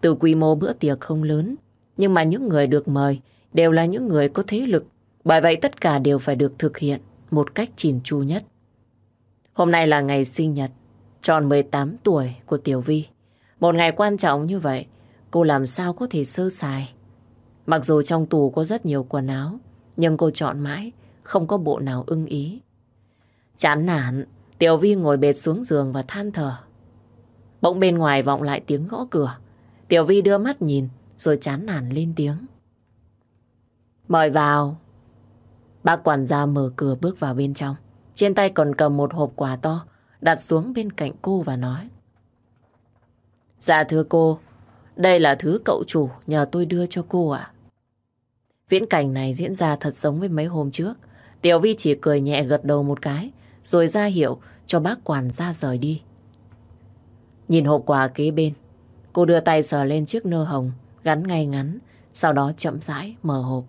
Từ quy mô bữa tiệc không lớn, nhưng mà những người được mời đều là những người có thế lực, bởi vậy tất cả đều phải được thực hiện một cách chỉn chu nhất. Hôm nay là ngày sinh nhật, tròn 18 tuổi của Tiểu Vi. Một ngày quan trọng như vậy, cô làm sao có thể sơ sài. Mặc dù trong tù có rất nhiều quần áo, nhưng cô chọn mãi, không có bộ nào ưng ý. Chán nản, Tiểu Vi ngồi bệt xuống giường và than thở. Bỗng bên ngoài vọng lại tiếng gõ cửa. Tiểu Vi đưa mắt nhìn, rồi chán nản lên tiếng. Mời vào. Bác quản gia mở cửa bước vào bên trong. Trên tay còn cầm một hộp quà to, đặt xuống bên cạnh cô và nói. Dạ thưa cô, đây là thứ cậu chủ nhờ tôi đưa cho cô ạ. Viễn cảnh này diễn ra thật giống với mấy hôm trước. Tiểu Vi chỉ cười nhẹ gật đầu một cái, rồi ra hiệu cho bác quản gia rời đi. Nhìn hộp quà kế bên, cô đưa tay sờ lên chiếc nơ hồng, gắn ngay ngắn, sau đó chậm rãi mở hộp.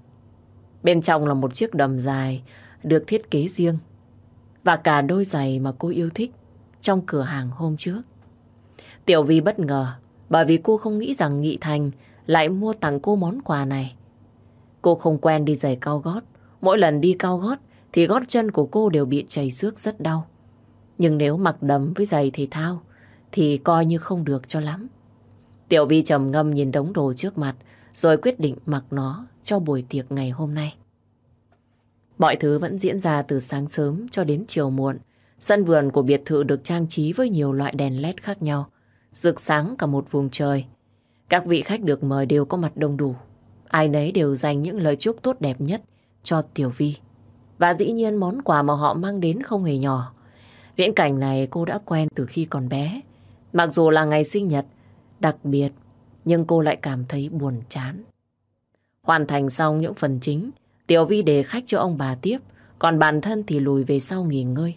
Bên trong là một chiếc đầm dài, được thiết kế riêng, và cả đôi giày mà cô yêu thích trong cửa hàng hôm trước. Tiểu Vi bất ngờ, bởi vì cô không nghĩ rằng Nghị Thành lại mua tặng cô món quà này. Cô không quen đi giày cao gót, mỗi lần đi cao gót thì gót chân của cô đều bị chảy xước rất đau. Nhưng nếu mặc đầm với giày thể thao thì coi như không được cho lắm. Tiểu Vi trầm ngâm nhìn đống đồ trước mặt rồi quyết định mặc nó cho buổi tiệc ngày hôm nay. Mọi thứ vẫn diễn ra từ sáng sớm cho đến chiều muộn. Sân vườn của biệt thự được trang trí với nhiều loại đèn led khác nhau, rực sáng cả một vùng trời. Các vị khách được mời đều có mặt đông đủ. Ai nấy đều dành những lời chúc tốt đẹp nhất cho Tiểu Vi. Và dĩ nhiên món quà mà họ mang đến không hề nhỏ. Viễn cảnh này cô đã quen từ khi còn bé. Mặc dù là ngày sinh nhật, đặc biệt, nhưng cô lại cảm thấy buồn chán. Hoàn thành xong những phần chính, Tiểu Vi đề khách cho ông bà tiếp, còn bản thân thì lùi về sau nghỉ ngơi.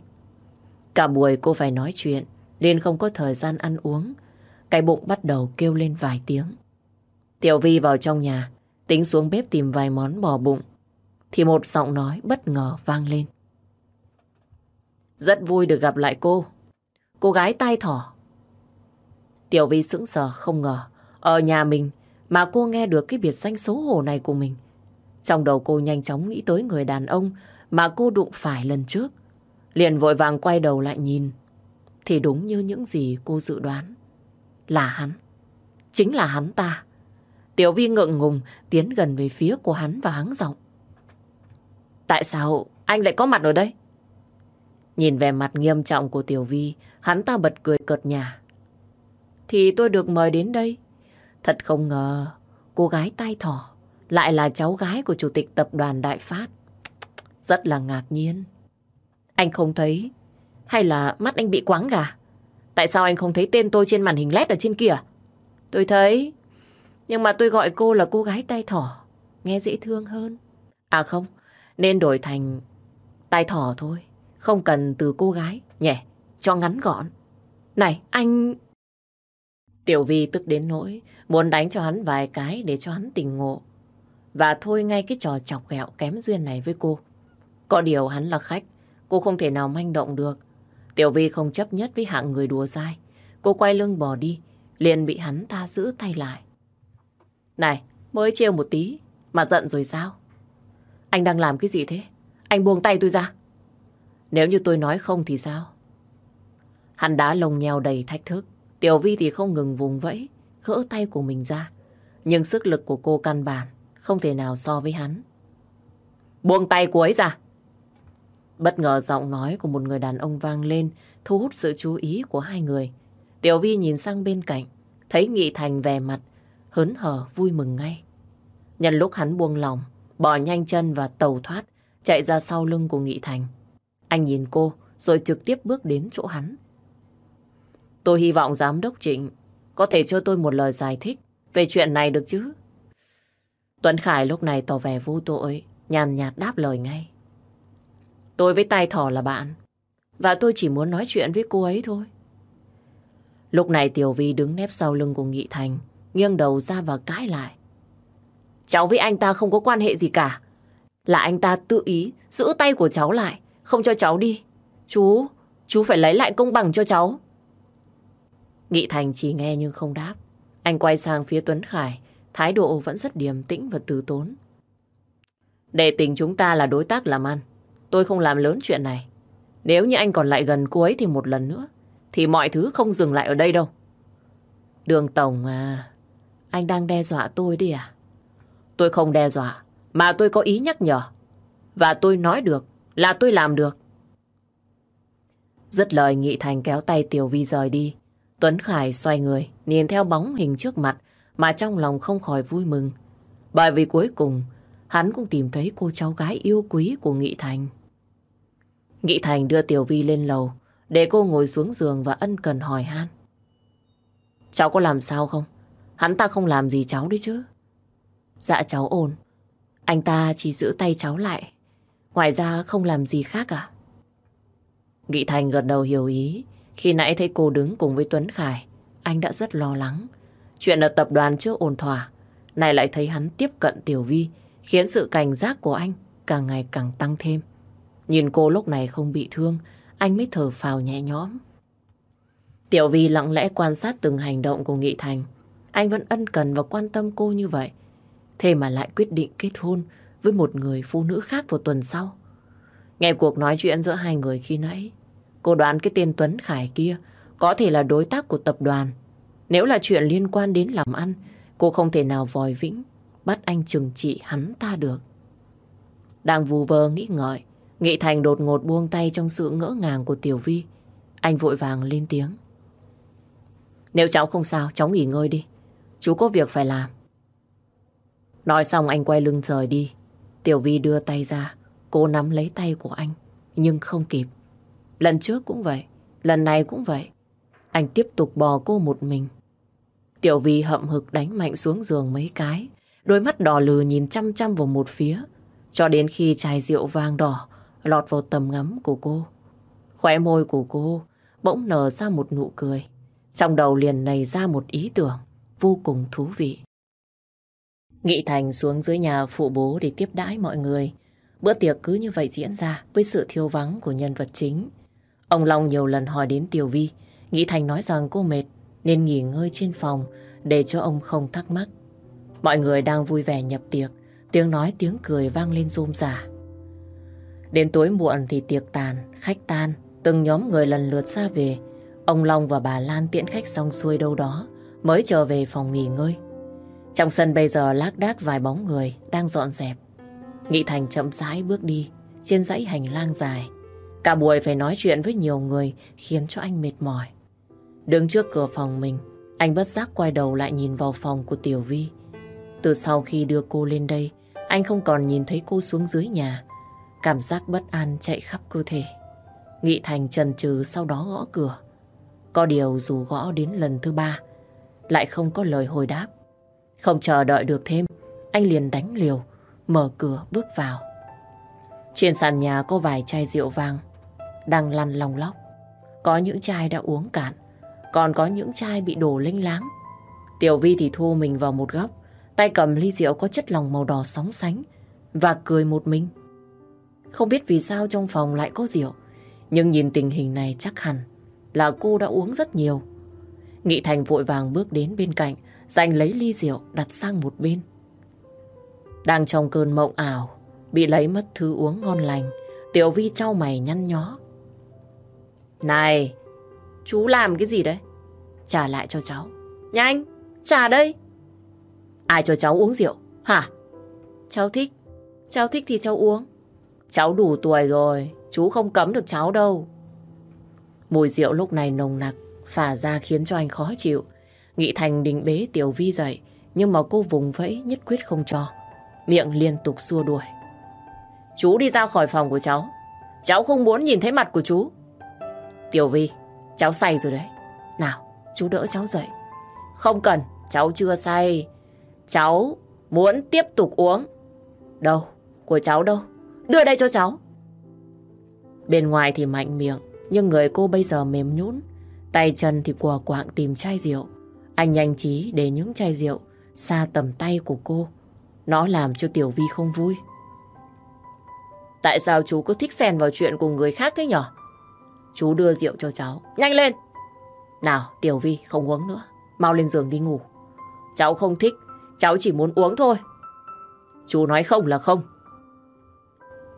Cả buổi cô phải nói chuyện, nên không có thời gian ăn uống. Cái bụng bắt đầu kêu lên vài tiếng. Tiểu Vi vào trong nhà, tính xuống bếp tìm vài món bò bụng thì một giọng nói bất ngờ vang lên. Rất vui được gặp lại cô. Cô gái tai thỏ. Tiểu Vi sững sờ không ngờ. Ở nhà mình mà cô nghe được cái biệt danh xấu hổ này của mình. Trong đầu cô nhanh chóng nghĩ tới người đàn ông mà cô đụng phải lần trước. Liền vội vàng quay đầu lại nhìn. Thì đúng như những gì cô dự đoán. Là hắn. Chính là hắn ta. Tiểu Vi ngượng ngùng tiến gần về phía của hắn và hắng giọng. Tại sao anh lại có mặt ở đây? Nhìn vẻ mặt nghiêm trọng của Tiểu Vi, hắn ta bật cười cợt nhà. Thì tôi được mời đến đây. Thật không ngờ, cô gái Tay thỏ lại là cháu gái của chủ tịch tập đoàn Đại Phát. Rất là ngạc nhiên. Anh không thấy, hay là mắt anh bị quáng gà? Tại sao anh không thấy tên tôi trên màn hình LED ở trên kia? Tôi thấy, nhưng mà tôi gọi cô là cô gái tay thỏ, nghe dễ thương hơn. À không, nên đổi thành tay thỏ thôi, không cần từ cô gái, nhỉ, cho ngắn gọn. Này, anh... Tiểu Vi tức đến nỗi muốn đánh cho hắn vài cái để cho hắn tỉnh ngộ. Và thôi ngay cái trò chọc ghẹo kém duyên này với cô. Có điều hắn là khách, cô không thể nào manh động được. Tiểu Vi không chấp nhất với hạng người đùa dai. Cô quay lưng bỏ đi, liền bị hắn ta giữ tay lại. Này, mới trêu một tí, mà giận rồi sao? Anh đang làm cái gì thế? Anh buông tay tôi ra. Nếu như tôi nói không thì sao? Hắn đã lồng nheo đầy thách thức. Tiểu Vi thì không ngừng vùng vẫy, gỡ tay của mình ra. Nhưng sức lực của cô căn bản không thể nào so với hắn. Buông tay của ấy ra. Bất ngờ giọng nói của một người đàn ông vang lên, thu hút sự chú ý của hai người. Tiểu Vi nhìn sang bên cạnh, thấy Nghị Thành vẻ mặt, hớn hở vui mừng ngay. Nhân lúc hắn buông lòng, bỏ nhanh chân và tàu thoát, chạy ra sau lưng của Nghị Thành. Anh nhìn cô, rồi trực tiếp bước đến chỗ hắn. Tôi hy vọng giám đốc Trịnh có thể cho tôi một lời giải thích về chuyện này được chứ? Tuấn Khải lúc này tỏ vẻ vô tội, nhàn nhạt đáp lời ngay. Tôi với tay thỏ là bạn, và tôi chỉ muốn nói chuyện với cô ấy thôi. Lúc này Tiểu Vi đứng nép sau lưng của Nghị Thành, nghiêng đầu ra và cãi lại. Cháu với anh ta không có quan hệ gì cả. Là anh ta tự ý giữ tay của cháu lại, không cho cháu đi. Chú, chú phải lấy lại công bằng cho cháu. Nghị Thành chỉ nghe nhưng không đáp. Anh quay sang phía Tuấn Khải, thái độ vẫn rất điềm tĩnh và từ tốn. Để tình chúng ta là đối tác làm ăn, tôi không làm lớn chuyện này. Nếu như anh còn lại gần cô ấy thì một lần nữa, thì mọi thứ không dừng lại ở đây đâu. Đường Tổng à, anh đang đe dọa tôi đi à? Tôi không đe dọa, mà tôi có ý nhắc nhở. Và tôi nói được là tôi làm được. Dứt lời Nghị Thành kéo tay Tiểu Vi rời đi. Tuấn Khải xoay người, nhìn theo bóng hình trước mặt mà trong lòng không khỏi vui mừng. Bởi vì cuối cùng, hắn cũng tìm thấy cô cháu gái yêu quý của Nghị Thành. Nghị Thành đưa Tiểu Vi lên lầu, để cô ngồi xuống giường và ân cần hỏi han. Cháu có làm sao không? Hắn ta không làm gì cháu đấy chứ. Dạ cháu ổn. Anh ta chỉ giữ tay cháu lại. Ngoài ra không làm gì khác à? Nghị Thành gật đầu hiểu ý. Khi nãy thấy cô đứng cùng với Tuấn Khải, anh đã rất lo lắng. Chuyện ở tập đoàn chưa ổn thỏa. Này lại thấy hắn tiếp cận Tiểu Vi, khiến sự cảnh giác của anh càng ngày càng tăng thêm. Nhìn cô lúc này không bị thương, anh mới thở phào nhẹ nhõm. Tiểu Vi lặng lẽ quan sát từng hành động của Nghị Thành. Anh vẫn ân cần và quan tâm cô như vậy. Thế mà lại quyết định kết hôn với một người phụ nữ khác vào tuần sau. Nghe cuộc nói chuyện giữa hai người khi nãy, cô đoán cái tên Tuấn Khải kia có thể là đối tác của tập đoàn. Nếu là chuyện liên quan đến làm ăn, cô không thể nào vòi vĩnh, bắt anh trừng trị hắn ta được. Đang vù vơ nghĩ ngợi, Nghị Thành đột ngột buông tay trong sự ngỡ ngàng của Tiểu Vi. Anh vội vàng lên tiếng. Nếu cháu không sao, cháu nghỉ ngơi đi. Chú có việc phải làm. Nói xong anh quay lưng rời đi. Tiểu Vi đưa tay ra, cô nắm lấy tay của anh, nhưng không kịp. Lần trước cũng vậy, lần này cũng vậy. Anh tiếp tục bò cô một mình. Tiểu Vi hậm hực đánh mạnh xuống giường mấy cái, đôi mắt đỏ lừ nhìn chăm chăm vào một phía, cho đến khi chai rượu vang đỏ lọt vào tầm ngắm của cô. Khóe môi của cô bỗng nở ra một nụ cười. Trong đầu liền nảy ra một ý tưởng vô cùng thú vị. Nghị Thành xuống dưới nhà phụ bố để tiếp đãi mọi người. Bữa tiệc cứ như vậy diễn ra với sự thiếu vắng của nhân vật chính. Ông Long nhiều lần hỏi đến Tiểu Vi. nghĩ Thành nói rằng cô mệt nên nghỉ ngơi trên phòng để cho ông không thắc mắc. Mọi người đang vui vẻ nhập tiệc. Tiếng nói tiếng cười vang lên rôm rả. Đến tối muộn thì tiệc tàn, khách tan, từng nhóm người lần lượt ra về. Ông Long và bà Lan tiễn khách xong xuôi đâu đó, mới trở về phòng nghỉ ngơi. Trong sân bây giờ lác đác vài bóng người đang dọn dẹp. Nghị Thành chậm rãi bước đi trên dãy hành lang dài. Cả buổi phải nói chuyện với nhiều người khiến cho anh mệt mỏi. Đứng trước cửa phòng mình, Anh bất giác quay đầu lại nhìn vào phòng của Tiểu Vi. Từ sau khi đưa cô lên đây, anh không còn nhìn thấy cô xuống dưới nhà. Cảm giác bất an chạy khắp cơ thể. Nghị Thành trần trừ sau đó gõ cửa. Có điều dù gõ đến lần thứ ba, lại không có lời hồi đáp. Không chờ đợi được thêm, anh liền đánh liều, mở cửa bước vào. Trên sàn nhà có vài chai rượu vàng đang lăn lòng lóc. Có những chai đã uống cạn, còn có những chai bị đổ linh láng. Tiểu Vi thì thu mình vào một góc, tay cầm ly rượu có chất lòng màu đỏ sóng sánh và cười một mình. Không biết vì sao trong phòng lại có rượu, nhưng nhìn tình hình này chắc hẳn là cô đã uống rất nhiều. Nghị Thành vội vàng bước đến bên cạnh, giành lấy ly rượu đặt sang một bên. Đang trong cơn mộng ảo, bị lấy mất thứ uống ngon lành, Tiểu Vi trao mày nhăn nhó. Này, chú làm cái gì đấy? Trả lại cho cháu. Nhanh, trả đây. Ai cho cháu uống rượu? Hả? Cháu thích. Cháu thích thì cháu uống. Cháu đủ tuổi rồi, chú không cấm được cháu đâu. Mùi rượu lúc này nồng nặc, phả ra khiến cho anh khó chịu. Nghị Thành định bế Tiểu Vi dậy, nhưng mà cô vùng vẫy nhất quyết không cho. Miệng liên tục xua đuổi. Chú đi ra khỏi phòng của cháu. Cháu không muốn nhìn thấy mặt của chú. Tiểu Vi, cháu say rồi đấy. Nào, chú đỡ cháu dậy. Không cần, cháu chưa say. Cháu muốn tiếp tục uống. Đâu, của cháu đâu? Đưa đây cho cháu. Bên ngoài thì mạnh miệng, nhưng người cô bây giờ mềm nhũn, tay chân thì quờ quạng tìm chai rượu. Anh nhanh trí để những chai rượu xa tầm tay của cô. Nó làm cho Tiểu Vi không vui. Tại sao chú cứ thích xen vào chuyện của người khác thế nhở? Chú đưa rượu cho cháu. Nhanh lên! Nào, Tiểu Vi, không uống nữa. Mau lên giường đi ngủ. Cháu không thích, cháu chỉ muốn uống thôi. Chú nói không là không.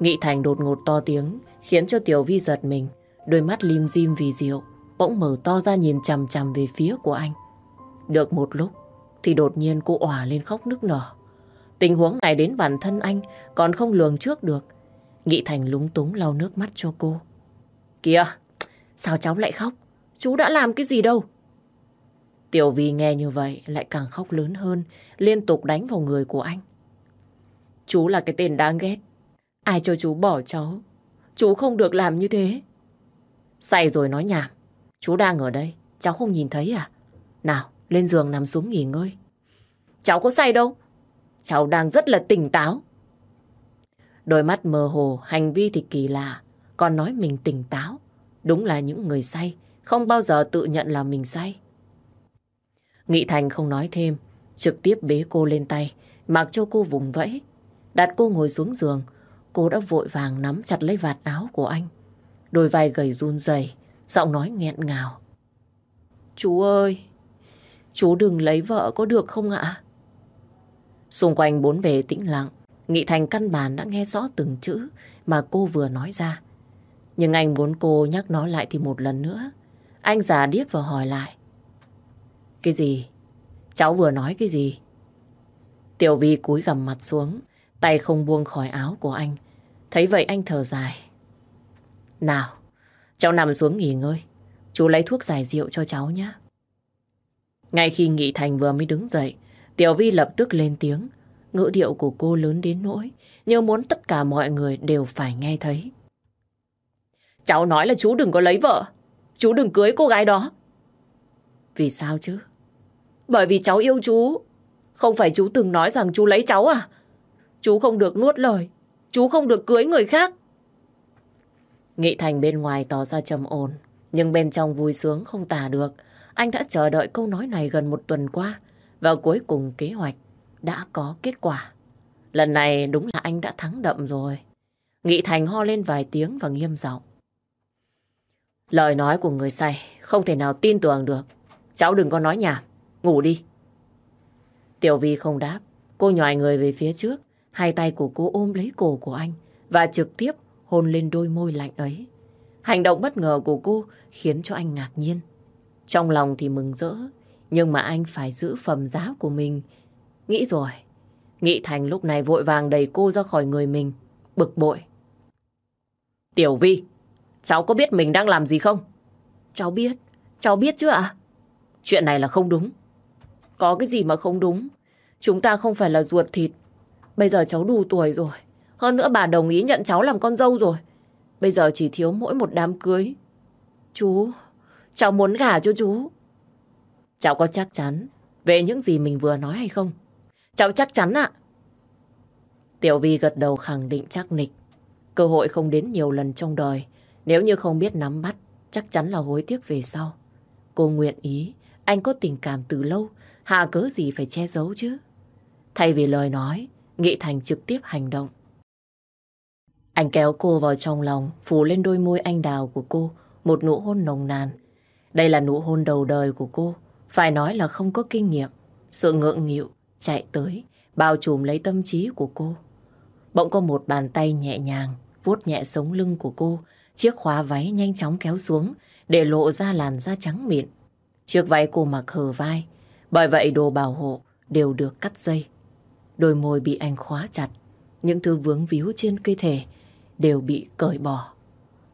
Nghị Thành đột ngột to tiếng, khiến cho Tiểu Vi giật mình. Đôi mắt lim dim vì rượu, bỗng mở to ra nhìn chằm chằm về phía của anh. Được một lúc, thì đột nhiên cô òa lên khóc nức nở. Tình huống này đến bản thân anh còn không lường trước được. Nghị Thành lúng túng lau nước mắt cho cô. Kìa, sao cháu lại khóc? Chú đã làm cái gì đâu? Tiểu Vi nghe như vậy lại càng khóc lớn hơn, liên tục đánh vào người của anh. Chú là cái tên đáng ghét. Ai cho chú bỏ cháu? Chú không được làm như thế. Say rồi nói nhảm. Chú đang ở đây, cháu không nhìn thấy à? Nào, lên giường nằm xuống nghỉ ngơi. Cháu có say đâu. Cháu đang rất là tỉnh táo. Đôi mắt mơ hồ, hành vi thì kỳ lạ, còn nói mình tỉnh táo. Đúng là những người say, không bao giờ tự nhận là mình say. Nghị Thành không nói thêm, trực tiếp bế cô lên tay, mặc cho cô vùng vẫy. Đặt cô ngồi xuống giường, cô đã vội vàng nắm chặt lấy vạt áo của anh. Đôi vai gầy run rẩy, giọng nói nghẹn ngào. Chú ơi, chú đừng lấy vợ có được không ạ? Xung quanh bốn bề tĩnh lặng, Nghị Thành căn bản đã nghe rõ từng chữ mà cô vừa nói ra. Nhưng anh muốn cô nhắc nó lại thì một lần nữa. Anh giả điếc và hỏi lại. Cái gì? Cháu vừa nói cái gì? Tiểu Vi cúi gằm mặt xuống, tay không buông khỏi áo của anh. Thấy vậy anh thở dài. Nào, cháu nằm xuống nghỉ ngơi. Chú lấy thuốc giải rượu cho cháu nhé. Ngay khi Nghị Thành vừa mới đứng dậy, Tiểu Vi lập tức lên tiếng. Ngữ điệu của cô lớn đến nỗi, như muốn tất cả mọi người đều phải nghe thấy. Cháu nói là chú đừng có lấy vợ. Chú đừng cưới cô gái đó. Vì sao chứ? Bởi vì cháu yêu chú. Không phải chú từng nói rằng chú lấy cháu à? Chú không được nuốt lời. Chú không được cưới người khác. Nghị Thành bên ngoài tỏ ra trầm ổn. Nhưng bên trong vui sướng không tả được. Anh đã chờ đợi câu nói này gần một tuần qua. Và cuối cùng kế hoạch đã có kết quả. Lần này đúng là anh đã thắng đậm rồi. Nghị Thành ho lên vài tiếng và nghiêm giọng. Lời nói của người say không thể nào tin tưởng được. Cháu đừng có nói nhảm. Ngủ đi. Tiểu Vi không đáp. Cô nhòi người về phía trước. Hai tay của cô ôm lấy cổ của anh và trực tiếp hôn lên đôi môi lạnh ấy. Hành động bất ngờ của cô khiến cho anh ngạc nhiên. Trong lòng thì mừng rỡ, nhưng mà anh phải giữ phẩm giá của mình. Nghĩ rồi, Nghị Thành lúc này vội vàng đẩy cô ra khỏi người mình, bực bội. Tiểu Vi, cháu có biết mình đang làm gì không? Cháu biết, cháu biết chứ ạ? Chuyện này là không đúng. Có cái gì mà không đúng? Chúng ta không phải là ruột thịt. Bây giờ cháu đủ tuổi rồi. Hơn nữa bà đồng ý nhận cháu làm con dâu rồi. Bây giờ chỉ thiếu mỗi một đám cưới. Chú, cháu muốn gả cho chú. Cháu có chắc chắn về những gì mình vừa nói hay không? Cháu chắc chắn ạ. Tiểu Vi gật đầu khẳng định chắc nịch. Cơ hội không đến nhiều lần trong đời. Nếu như không biết nắm bắt, chắc chắn là hối tiếc về sau. Cô nguyện ý, anh có tình cảm từ lâu, hạ cớ gì phải che giấu chứ. Thay vì lời nói, Nghị Thành trực tiếp hành động. Anh kéo cô vào trong lòng, phủ lên đôi môi anh đào của cô, một nụ hôn nồng nàn. Đây là nụ hôn đầu đời của cô, phải nói là không có kinh nghiệm. Sự ngượng nghịu chạy tới, bao trùm lấy tâm trí của cô. Bỗng có một bàn tay nhẹ nhàng, vuốt nhẹ sống lưng của cô, chiếc khóa váy nhanh chóng kéo xuống, để lộ ra làn da trắng mịn. Chiếc váy cô mặc hở vai, bởi vậy đồ bảo hộ đều được cắt dây. Đôi môi bị anh khóa chặt, những thứ vướng víu trên cơ thể đều bị cởi bỏ.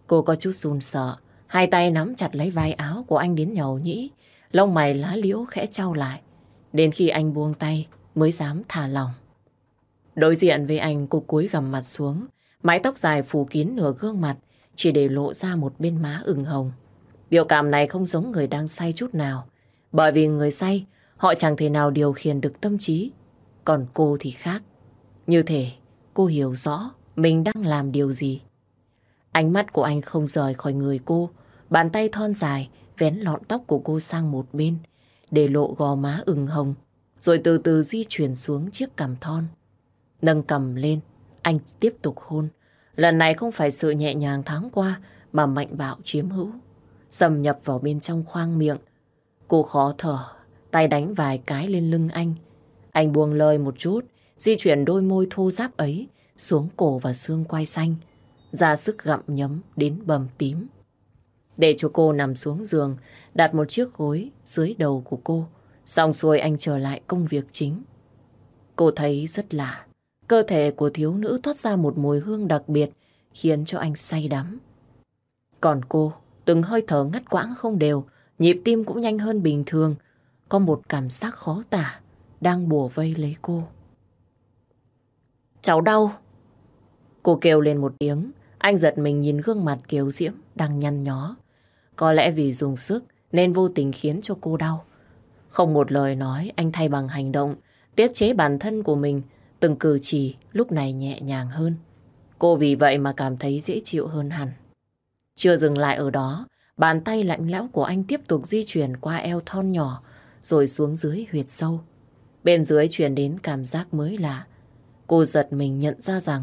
Cô có chút run sợ, hai tay nắm chặt lấy vai áo của anh đến nhầu nhĩ, lông mày lá liễu khẽ trao lại. Đến khi anh buông tay mới dám thả lòng. Đối diện với anh cô cúi gằm mặt xuống, mái tóc dài phủ kín nửa gương mặt, chỉ để lộ ra một bên má ửng hồng. Biểu cảm này không giống người đang say chút nào, bởi vì người say họ chẳng thể nào điều khiển được tâm trí, còn cô thì khác. Như thể cô hiểu rõ mình đang làm điều gì. Ánh mắt của anh không rời khỏi người cô, bàn tay thon dài vén lọn tóc của cô sang một bên, để lộ gò má ửng hồng, rồi từ từ di chuyển xuống chiếc cằm thon. Nâng cầm lên, anh tiếp tục hôn. Lần này không phải sự nhẹ nhàng tháng qua, mà mạnh bạo chiếm hữu. Xâm nhập vào bên trong khoang miệng. Cô khó thở, tay đánh vài cái lên lưng anh. Anh buông lời một chút, di chuyển đôi môi thô giáp ấy xuống cổ và xương quai xanh, ra sức gặm nhấm đến bầm tím. Để cho cô nằm xuống giường, đặt một chiếc gối dưới đầu của cô. Xong xuôi anh trở lại công việc chính. Cô thấy rất lạ. Cơ thể của thiếu nữ thoát ra một mùi hương đặc biệt khiến cho anh say đắm. Còn cô, từng hơi thở ngắt quãng không đều, nhịp tim cũng nhanh hơn bình thường. Có một cảm giác khó tả đang bùa vây lấy cô. Cháu đau. Cô kêu lên một tiếng, anh giật mình nhìn gương mặt kiều diễm đang nhăn nhó. Có lẽ vì dùng sức nên vô tình khiến cho cô đau. Không một lời nói, anh thay bằng hành động, tiết chế bản thân của mình, từng cử chỉ lúc này nhẹ nhàng hơn. Cô vì vậy mà cảm thấy dễ chịu hơn hẳn. Chưa dừng lại ở đó, bàn tay lạnh lẽo của anh tiếp tục di chuyển qua eo thon nhỏ, rồi xuống dưới huyệt sâu. Bên dưới truyền đến cảm giác mới lạ. Cô giật mình nhận ra rằng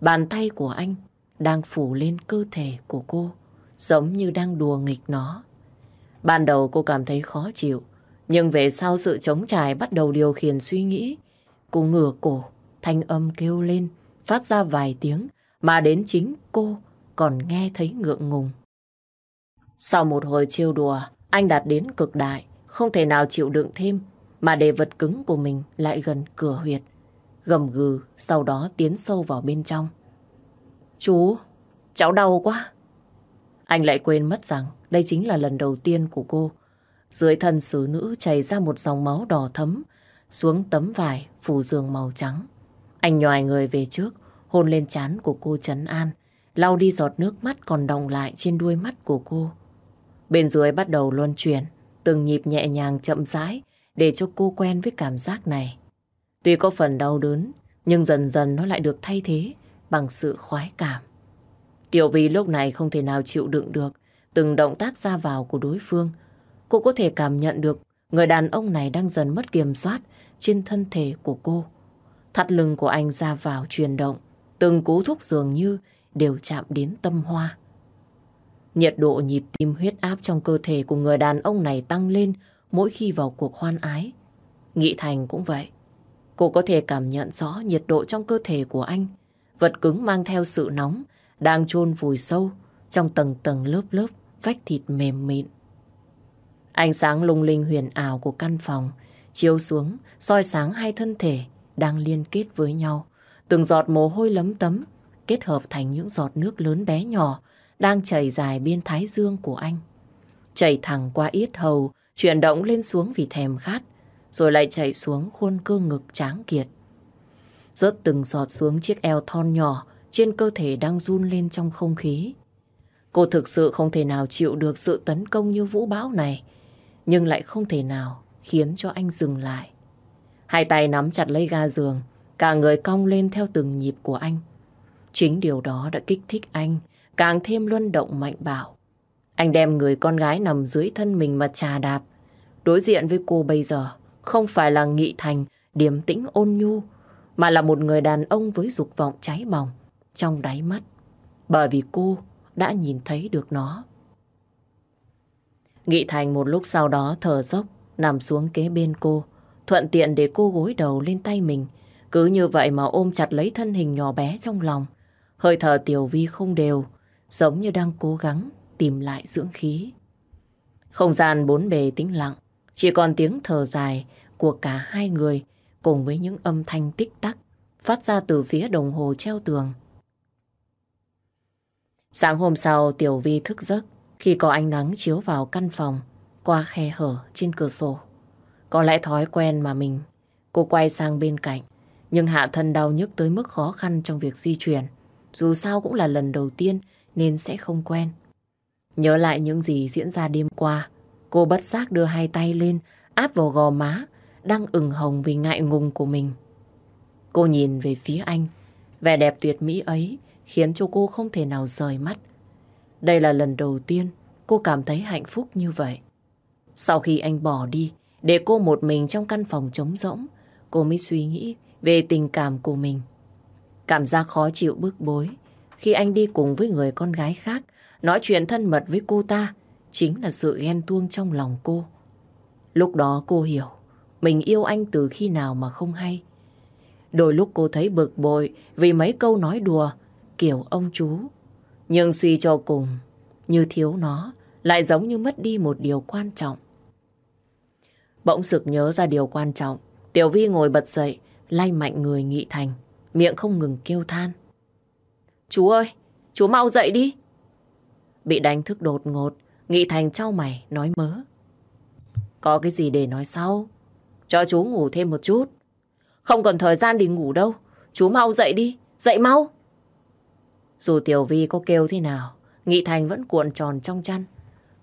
bàn tay của anh đang phủ lên cơ thể của cô, giống như đang đùa nghịch nó. Ban đầu cô cảm thấy khó chịu, nhưng về sau sự chống trải bắt đầu điều khiển suy nghĩ. Cô ngửa cổ, thanh âm kêu lên, phát ra vài tiếng, mà đến chính cô còn nghe thấy ngượng ngùng. Sau một hồi chiêu đùa, anh đạt đến cực đại, không thể nào chịu đựng thêm, mà để vật cứng của mình lại gần cửa huyệt. Gầm gừ, sau đó tiến sâu vào bên trong. Chú, cháu đau quá. Anh lại quên mất rằng đây chính là lần đầu tiên của cô. Dưới thân xử nữ chảy ra một dòng máu đỏ thấm, xuống tấm vải phủ giường màu trắng. Anh nhòi người về trước, hôn lên trán của cô Trấn An, lau đi giọt nước mắt còn đọng lại trên đuôi mắt của cô. Bên dưới bắt đầu luân chuyển, từng nhịp nhẹ nhàng chậm rãi để cho cô quen với cảm giác này. Tuy có phần đau đớn, nhưng dần dần nó lại được thay thế bằng sự khoái cảm. Tiểu Vi lúc này không thể nào chịu đựng được từng động tác ra vào của đối phương. Cô có thể cảm nhận được người đàn ông này đang dần mất kiểm soát trên thân thể của cô. Thắt lưng của anh ra vào chuyển động, từng cú thúc dường như đều chạm đến tâm hoa. Nhiệt độ nhịp tim huyết áp trong cơ thể của người đàn ông này tăng lên mỗi khi vào cuộc hoan ái. Nghị Thành cũng vậy. Cô có thể cảm nhận rõ nhiệt độ trong cơ thể của anh. Vật cứng mang theo sự nóng, đang chôn vùi sâu trong tầng tầng lớp lớp vách thịt mềm mịn. Ánh sáng lung linh huyền ảo của căn phòng chiếu xuống soi sáng hai thân thể đang liên kết với nhau. Từng giọt mồ hôi lấm tấm kết hợp thành những giọt nước lớn bé nhỏ đang chảy dài bên thái dương của anh. Chảy thẳng qua yết hầu chuyển động lên xuống vì thèm khát, rồi lại chảy xuống khuôn cơ ngực tráng kiệt. Rớt từng giọt xuống chiếc eo thon nhỏ trên cơ thể đang run lên trong không khí. Cô thực sự không thể nào chịu được sự tấn công như vũ bão này, nhưng lại không thể nào khiến cho anh dừng lại. Hai tay nắm chặt lấy ga giường, cả người cong lên theo từng nhịp của anh. Chính điều đó đã kích thích anh, càng thêm luân động mạnh bạo. Anh đem người con gái nằm dưới thân mình mà trà đạp. Đối diện với cô bây giờ, không phải là nghị thành, điềm tĩnh ôn nhu, mà là một người đàn ông với dục vọng cháy bỏng trong đáy mắt. Bởi vì cô đã nhìn thấy được nó. Nghị Thành một lúc sau đó thở dốc, nằm xuống kế bên cô, thuận tiện để cô gối đầu lên tay mình. Cứ như vậy mà ôm chặt lấy thân hình nhỏ bé trong lòng. Hơi thở Tiểu Vi không đều, giống như đang cố gắng tìm lại dưỡng khí. Không gian bốn bề tĩnh lặng, chỉ còn tiếng thở dài của cả hai người cùng với những âm thanh tích tắc phát ra từ phía đồng hồ treo tường. Sáng hôm sau Tiểu Vi thức giấc khi có ánh nắng chiếu vào căn phòng qua khe hở trên cửa sổ. Có lẽ thói quen mà mình, cô quay sang bên cạnh, nhưng hạ thân đau nhức tới mức khó khăn trong việc di chuyển. Dù sao cũng là lần đầu tiên nên sẽ không quen. Nhớ lại những gì diễn ra đêm qua, cô bất giác đưa hai tay lên, áp vào gò má, đang ửng hồng vì ngại ngùng của mình. Cô nhìn về phía anh, vẻ đẹp tuyệt mỹ ấy khiến cho cô không thể nào rời mắt. Đây là lần đầu tiên cô cảm thấy hạnh phúc như vậy. Sau khi anh bỏ đi, để cô một mình trong căn phòng trống rỗng, cô mới suy nghĩ về tình cảm của mình. Cảm giác khó chịu bức bối khi anh đi cùng với người con gái khác, nói chuyện thân mật với cô ta, chính là sự ghen tuông trong lòng cô. Lúc đó cô hiểu, mình yêu anh từ khi nào mà không hay. Đôi lúc cô thấy bực bội vì mấy câu nói đùa kiểu ông chú. Nhưng suy cho cùng, như thiếu nó, lại giống như mất đi một điều quan trọng. Bỗng sực nhớ ra điều quan trọng, Tiểu Vi ngồi bật dậy, lay mạnh người Nghị Thành, miệng không ngừng kêu than. Chú ơi, chú mau dậy đi. Bị đánh thức đột ngột, Nghị Thành trao mày, nói mớ. Có cái gì để nói sau? Cho chú ngủ thêm một chút. Không còn thời gian để ngủ đâu. Chú mau dậy đi, dậy mau. Dù Tiểu Vi có kêu thế nào, Nghị Thành vẫn cuộn tròn trong chăn.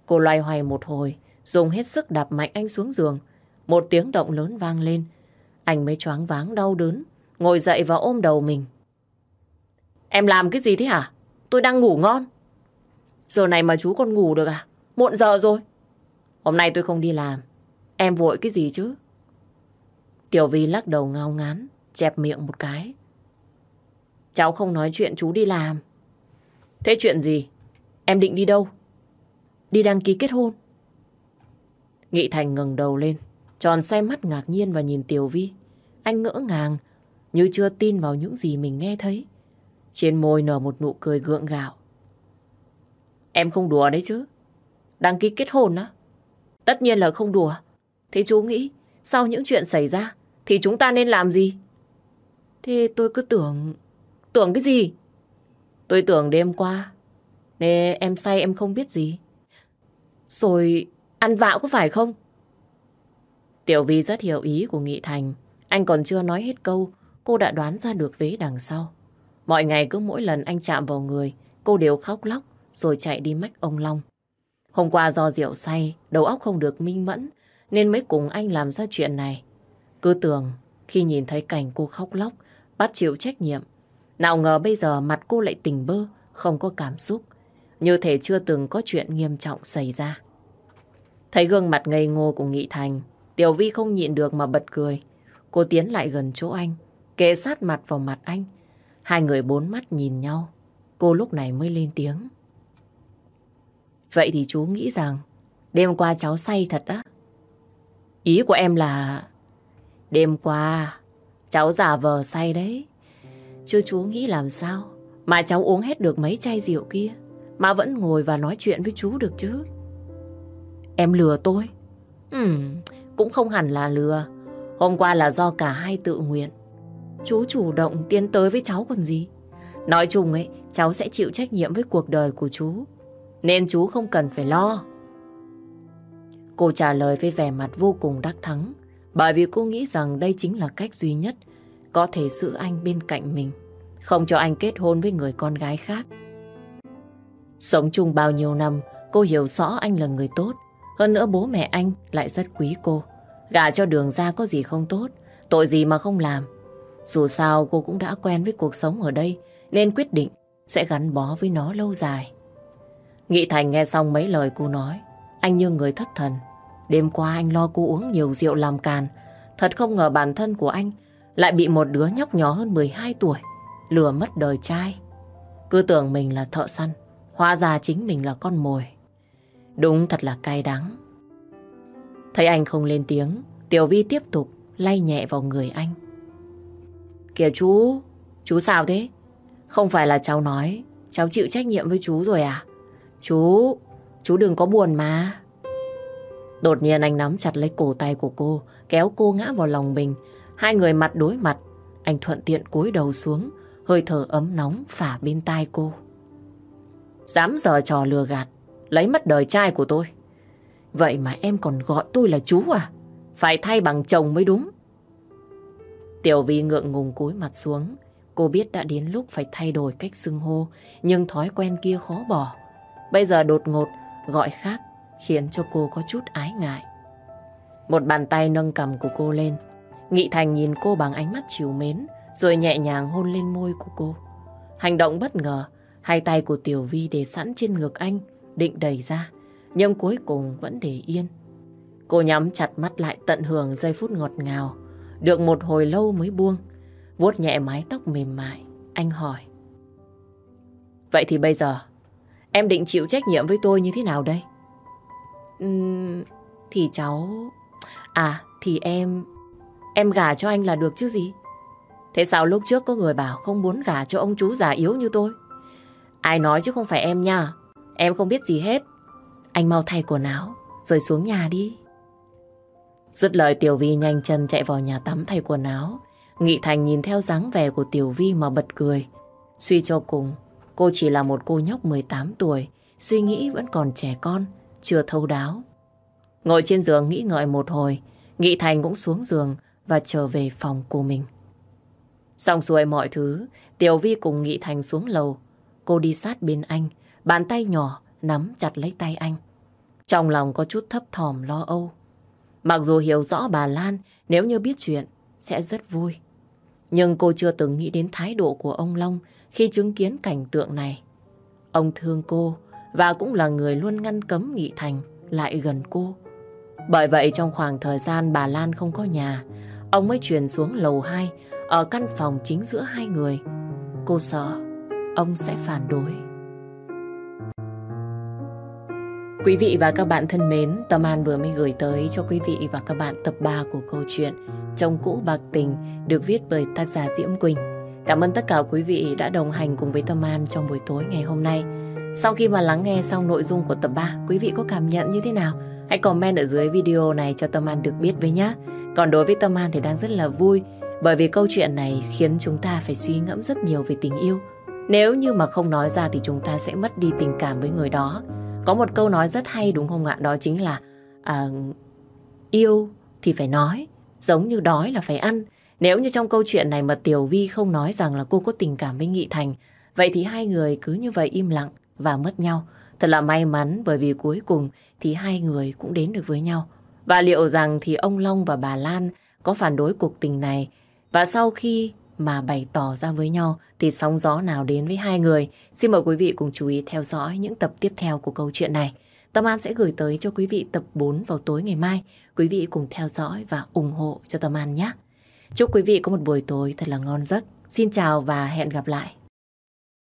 Cô loay hoay một hồi, dùng hết sức đạp mạnh anh xuống giường. Một tiếng động lớn vang lên. Anh mới choáng váng đau đớn, ngồi dậy và ôm đầu mình. Em làm cái gì thế hả? Tôi đang ngủ ngon. Giờ này mà chú còn ngủ được à? Muộn giờ rồi. Hôm nay tôi không đi làm. Em vội cái gì chứ? Tiểu Vi lắc đầu ngao ngán, chẹp miệng một cái. Cháu không nói chuyện chú đi làm. Thế chuyện gì? Em định đi đâu? Đi đăng ký kết hôn. Nghị Thành ngẩng đầu lên, tròn xoay mắt ngạc nhiên và nhìn Tiểu Vi. Anh ngỡ ngàng, như chưa tin vào những gì mình nghe thấy. Trên môi nở một nụ cười gượng gạo. Em không đùa đấy chứ. Đăng ký kết hôn á? Tất nhiên là không đùa. Thế chú nghĩ, sau những chuyện xảy ra, thì chúng ta nên làm gì? Thế tôi cứ tưởng... Tưởng cái gì? Tôi tưởng đêm qua, nên em say em không biết gì. Rồi ăn vạo có phải không? Tiểu Vi rất hiểu ý của Nghị Thành. Anh còn chưa nói hết câu, cô đã đoán ra được vế đằng sau. Mọi ngày cứ mỗi lần anh chạm vào người, cô đều khóc lóc rồi chạy đi mách ông Long. Hôm qua do rượu say, đầu óc không được minh mẫn, nên mới cùng anh làm ra chuyện này. Cứ tưởng khi nhìn thấy cảnh cô khóc lóc, bắt chịu trách nhiệm. Nào ngờ bây giờ mặt cô lại tỉnh bơ, không có cảm xúc. Như thể chưa từng có chuyện nghiêm trọng xảy ra. Thấy gương mặt ngây ngô của Nghị Thành, Tiểu Vi không nhịn được mà bật cười. Cô tiến lại gần chỗ anh, kề sát mặt vào mặt anh. Hai người bốn mắt nhìn nhau. Cô lúc này mới lên tiếng. Vậy thì chú nghĩ rằng đêm qua cháu say thật á? Ý của em là đêm qua cháu giả vờ say đấy. Chứ chú nghĩ làm sao mà cháu uống hết được mấy chai rượu kia mà vẫn ngồi và nói chuyện với chú được chứ? Em lừa tôi? Ừm, cũng không hẳn là lừa. Hôm qua là do cả hai tự nguyện. Chú chủ động tiến tới với cháu còn gì. Nói chung ấy, cháu sẽ chịu trách nhiệm với cuộc đời của chú. Nên chú không cần phải lo. Cô trả lời với vẻ mặt vô cùng đắc thắng. Bởi vì cô nghĩ rằng đây chính là cách duy nhất có thể giữ anh bên cạnh mình. Không cho anh kết hôn với người con gái khác. Sống chung bao nhiêu năm, cô hiểu rõ anh là người tốt. Hơn nữa bố mẹ anh lại rất quý cô. Gả cho đường ra có gì không tốt, tội gì mà không làm. Dù sao cô cũng đã quen với cuộc sống ở đây, nên quyết định sẽ gắn bó với nó lâu dài. Nghị Thành nghe xong mấy lời cô nói, anh như người thất thần. Đêm qua anh lo cô uống nhiều rượu làm càn, thật không ngờ bản thân của anh lại bị một đứa nhóc nhỏ hơn 12 tuổi, lừa mất đời trai. Cứ tưởng mình là thợ săn, hóa ra chính mình là con mồi. Đúng thật là cay đắng. Thấy anh không lên tiếng, Tiểu Vi tiếp tục lay nhẹ vào người anh. Kìa chú, chú sao thế? Không phải là cháu nói, cháu chịu trách nhiệm với chú rồi à? Chú, chú đừng có buồn mà. Đột nhiên anh nắm chặt lấy cổ tay của cô, kéo cô ngã vào lòng mình. Hai người mặt đối mặt, anh thuận tiện cúi đầu xuống, hơi thở ấm nóng phả bên tai cô. Dám giờ trò lừa gạt, lấy mất đời trai của tôi. Vậy mà em còn gọi tôi là chú à? Phải thay bằng chồng mới đúng. Tiểu Vi ngượng ngùng cúi mặt xuống. Cô biết đã đến lúc phải thay đổi cách xưng hô, nhưng thói quen kia khó bỏ. Bây giờ đột ngột, gọi khác, khiến cho cô có chút ái ngại. Một bàn tay nâng cầm của cô lên. Nghị Thành nhìn cô bằng ánh mắt chiều mến, rồi nhẹ nhàng hôn lên môi của cô. Hành động bất ngờ, hai tay của Tiểu Vi để sẵn trên ngực anh, định đẩy ra, nhưng cuối cùng vẫn để yên. Cô nhắm chặt mắt lại tận hưởng giây phút ngọt ngào, được một hồi lâu mới buông, vuốt nhẹ mái tóc mềm mại, anh hỏi. Vậy thì bây giờ, em định chịu trách nhiệm với tôi như thế nào đây? Uhm, thì cháu... À, thì em... Em gả cho anh là được chứ gì? Thế sao lúc trước có người bảo không muốn gả cho ông chú già yếu như tôi? Ai nói chứ không phải em nha. Em không biết gì hết. Anh mau thay quần áo, rồi xuống nhà đi. Dứt lời Tiểu Vi nhanh chân chạy vào nhà tắm thay quần áo. Nghị Thành nhìn theo dáng vẻ của Tiểu Vi mà bật cười. Suy cho cùng, cô chỉ là một cô nhóc 18 tuổi, suy nghĩ vẫn còn trẻ con, chưa thấu đáo. Ngồi trên giường nghĩ ngợi một hồi, Nghị Thành cũng xuống giường và trở về phòng của mình. Xong xuôi mọi thứ, Tiểu Vi cùng Nghị Thành xuống lầu. Cô đi sát bên anh, bàn tay nhỏ nắm chặt lấy tay anh. Trong lòng có chút thấp thỏm lo âu. Mặc dù hiểu rõ bà Lan nếu như biết chuyện sẽ rất vui. Nhưng cô chưa từng nghĩ đến thái độ của ông Long khi chứng kiến cảnh tượng này. Ông thương cô và cũng là người luôn ngăn cấm Nghị Thành lại gần cô. Bởi vậy trong khoảng thời gian bà Lan không có nhà, ông mới chuyển xuống lầu 2 ở căn phòng chính giữa hai người. Cô sợ ông sẽ phản đối. Quý vị và các bạn thân mến, Tâm An vừa mới gửi tới cho quý vị và các bạn tập 3 của câu chuyện Chồng cũ bạc tình được viết bởi tác giả Diễm Quỳnh. Cảm ơn tất cả quý vị đã đồng hành cùng với Tâm An trong buổi tối ngày hôm nay. Sau khi mà lắng nghe xong nội dung của tập 3, quý vị có cảm nhận như thế nào? Hãy comment ở dưới video này cho Tâm An được biết với nhé. Còn đối với Tâm An thì đang rất là vui bởi vì câu chuyện này khiến chúng ta phải suy ngẫm rất nhiều về tình yêu. Nếu như mà không nói ra thì chúng ta sẽ mất đi tình cảm với người đó. Có một câu nói rất hay đúng không ạ? Đó chính là à, yêu thì phải nói, giống như đói là phải ăn. Nếu như trong câu chuyện này mà Tiểu Vi không nói rằng là cô có tình cảm với Nghị Thành, vậy thì hai người cứ như vậy im lặng và mất nhau. Thật là may mắn bởi vì cuối cùng thì hai người cũng đến được với nhau. Và liệu rằng thì ông Long và bà Lan có phản đối cuộc tình này và sau khi mà bày tỏ ra với nhau thì sóng gió nào đến với hai người. Xin mời quý vị cùng chú ý theo dõi những tập tiếp theo của câu chuyện này. Tâm An sẽ gửi tới cho quý vị tập 4 vào tối ngày mai. Quý vị cùng theo dõi và ủng hộ cho Tâm An nhé. Chúc quý vị có một buổi tối thật là ngon giấc. Xin chào và hẹn gặp lại.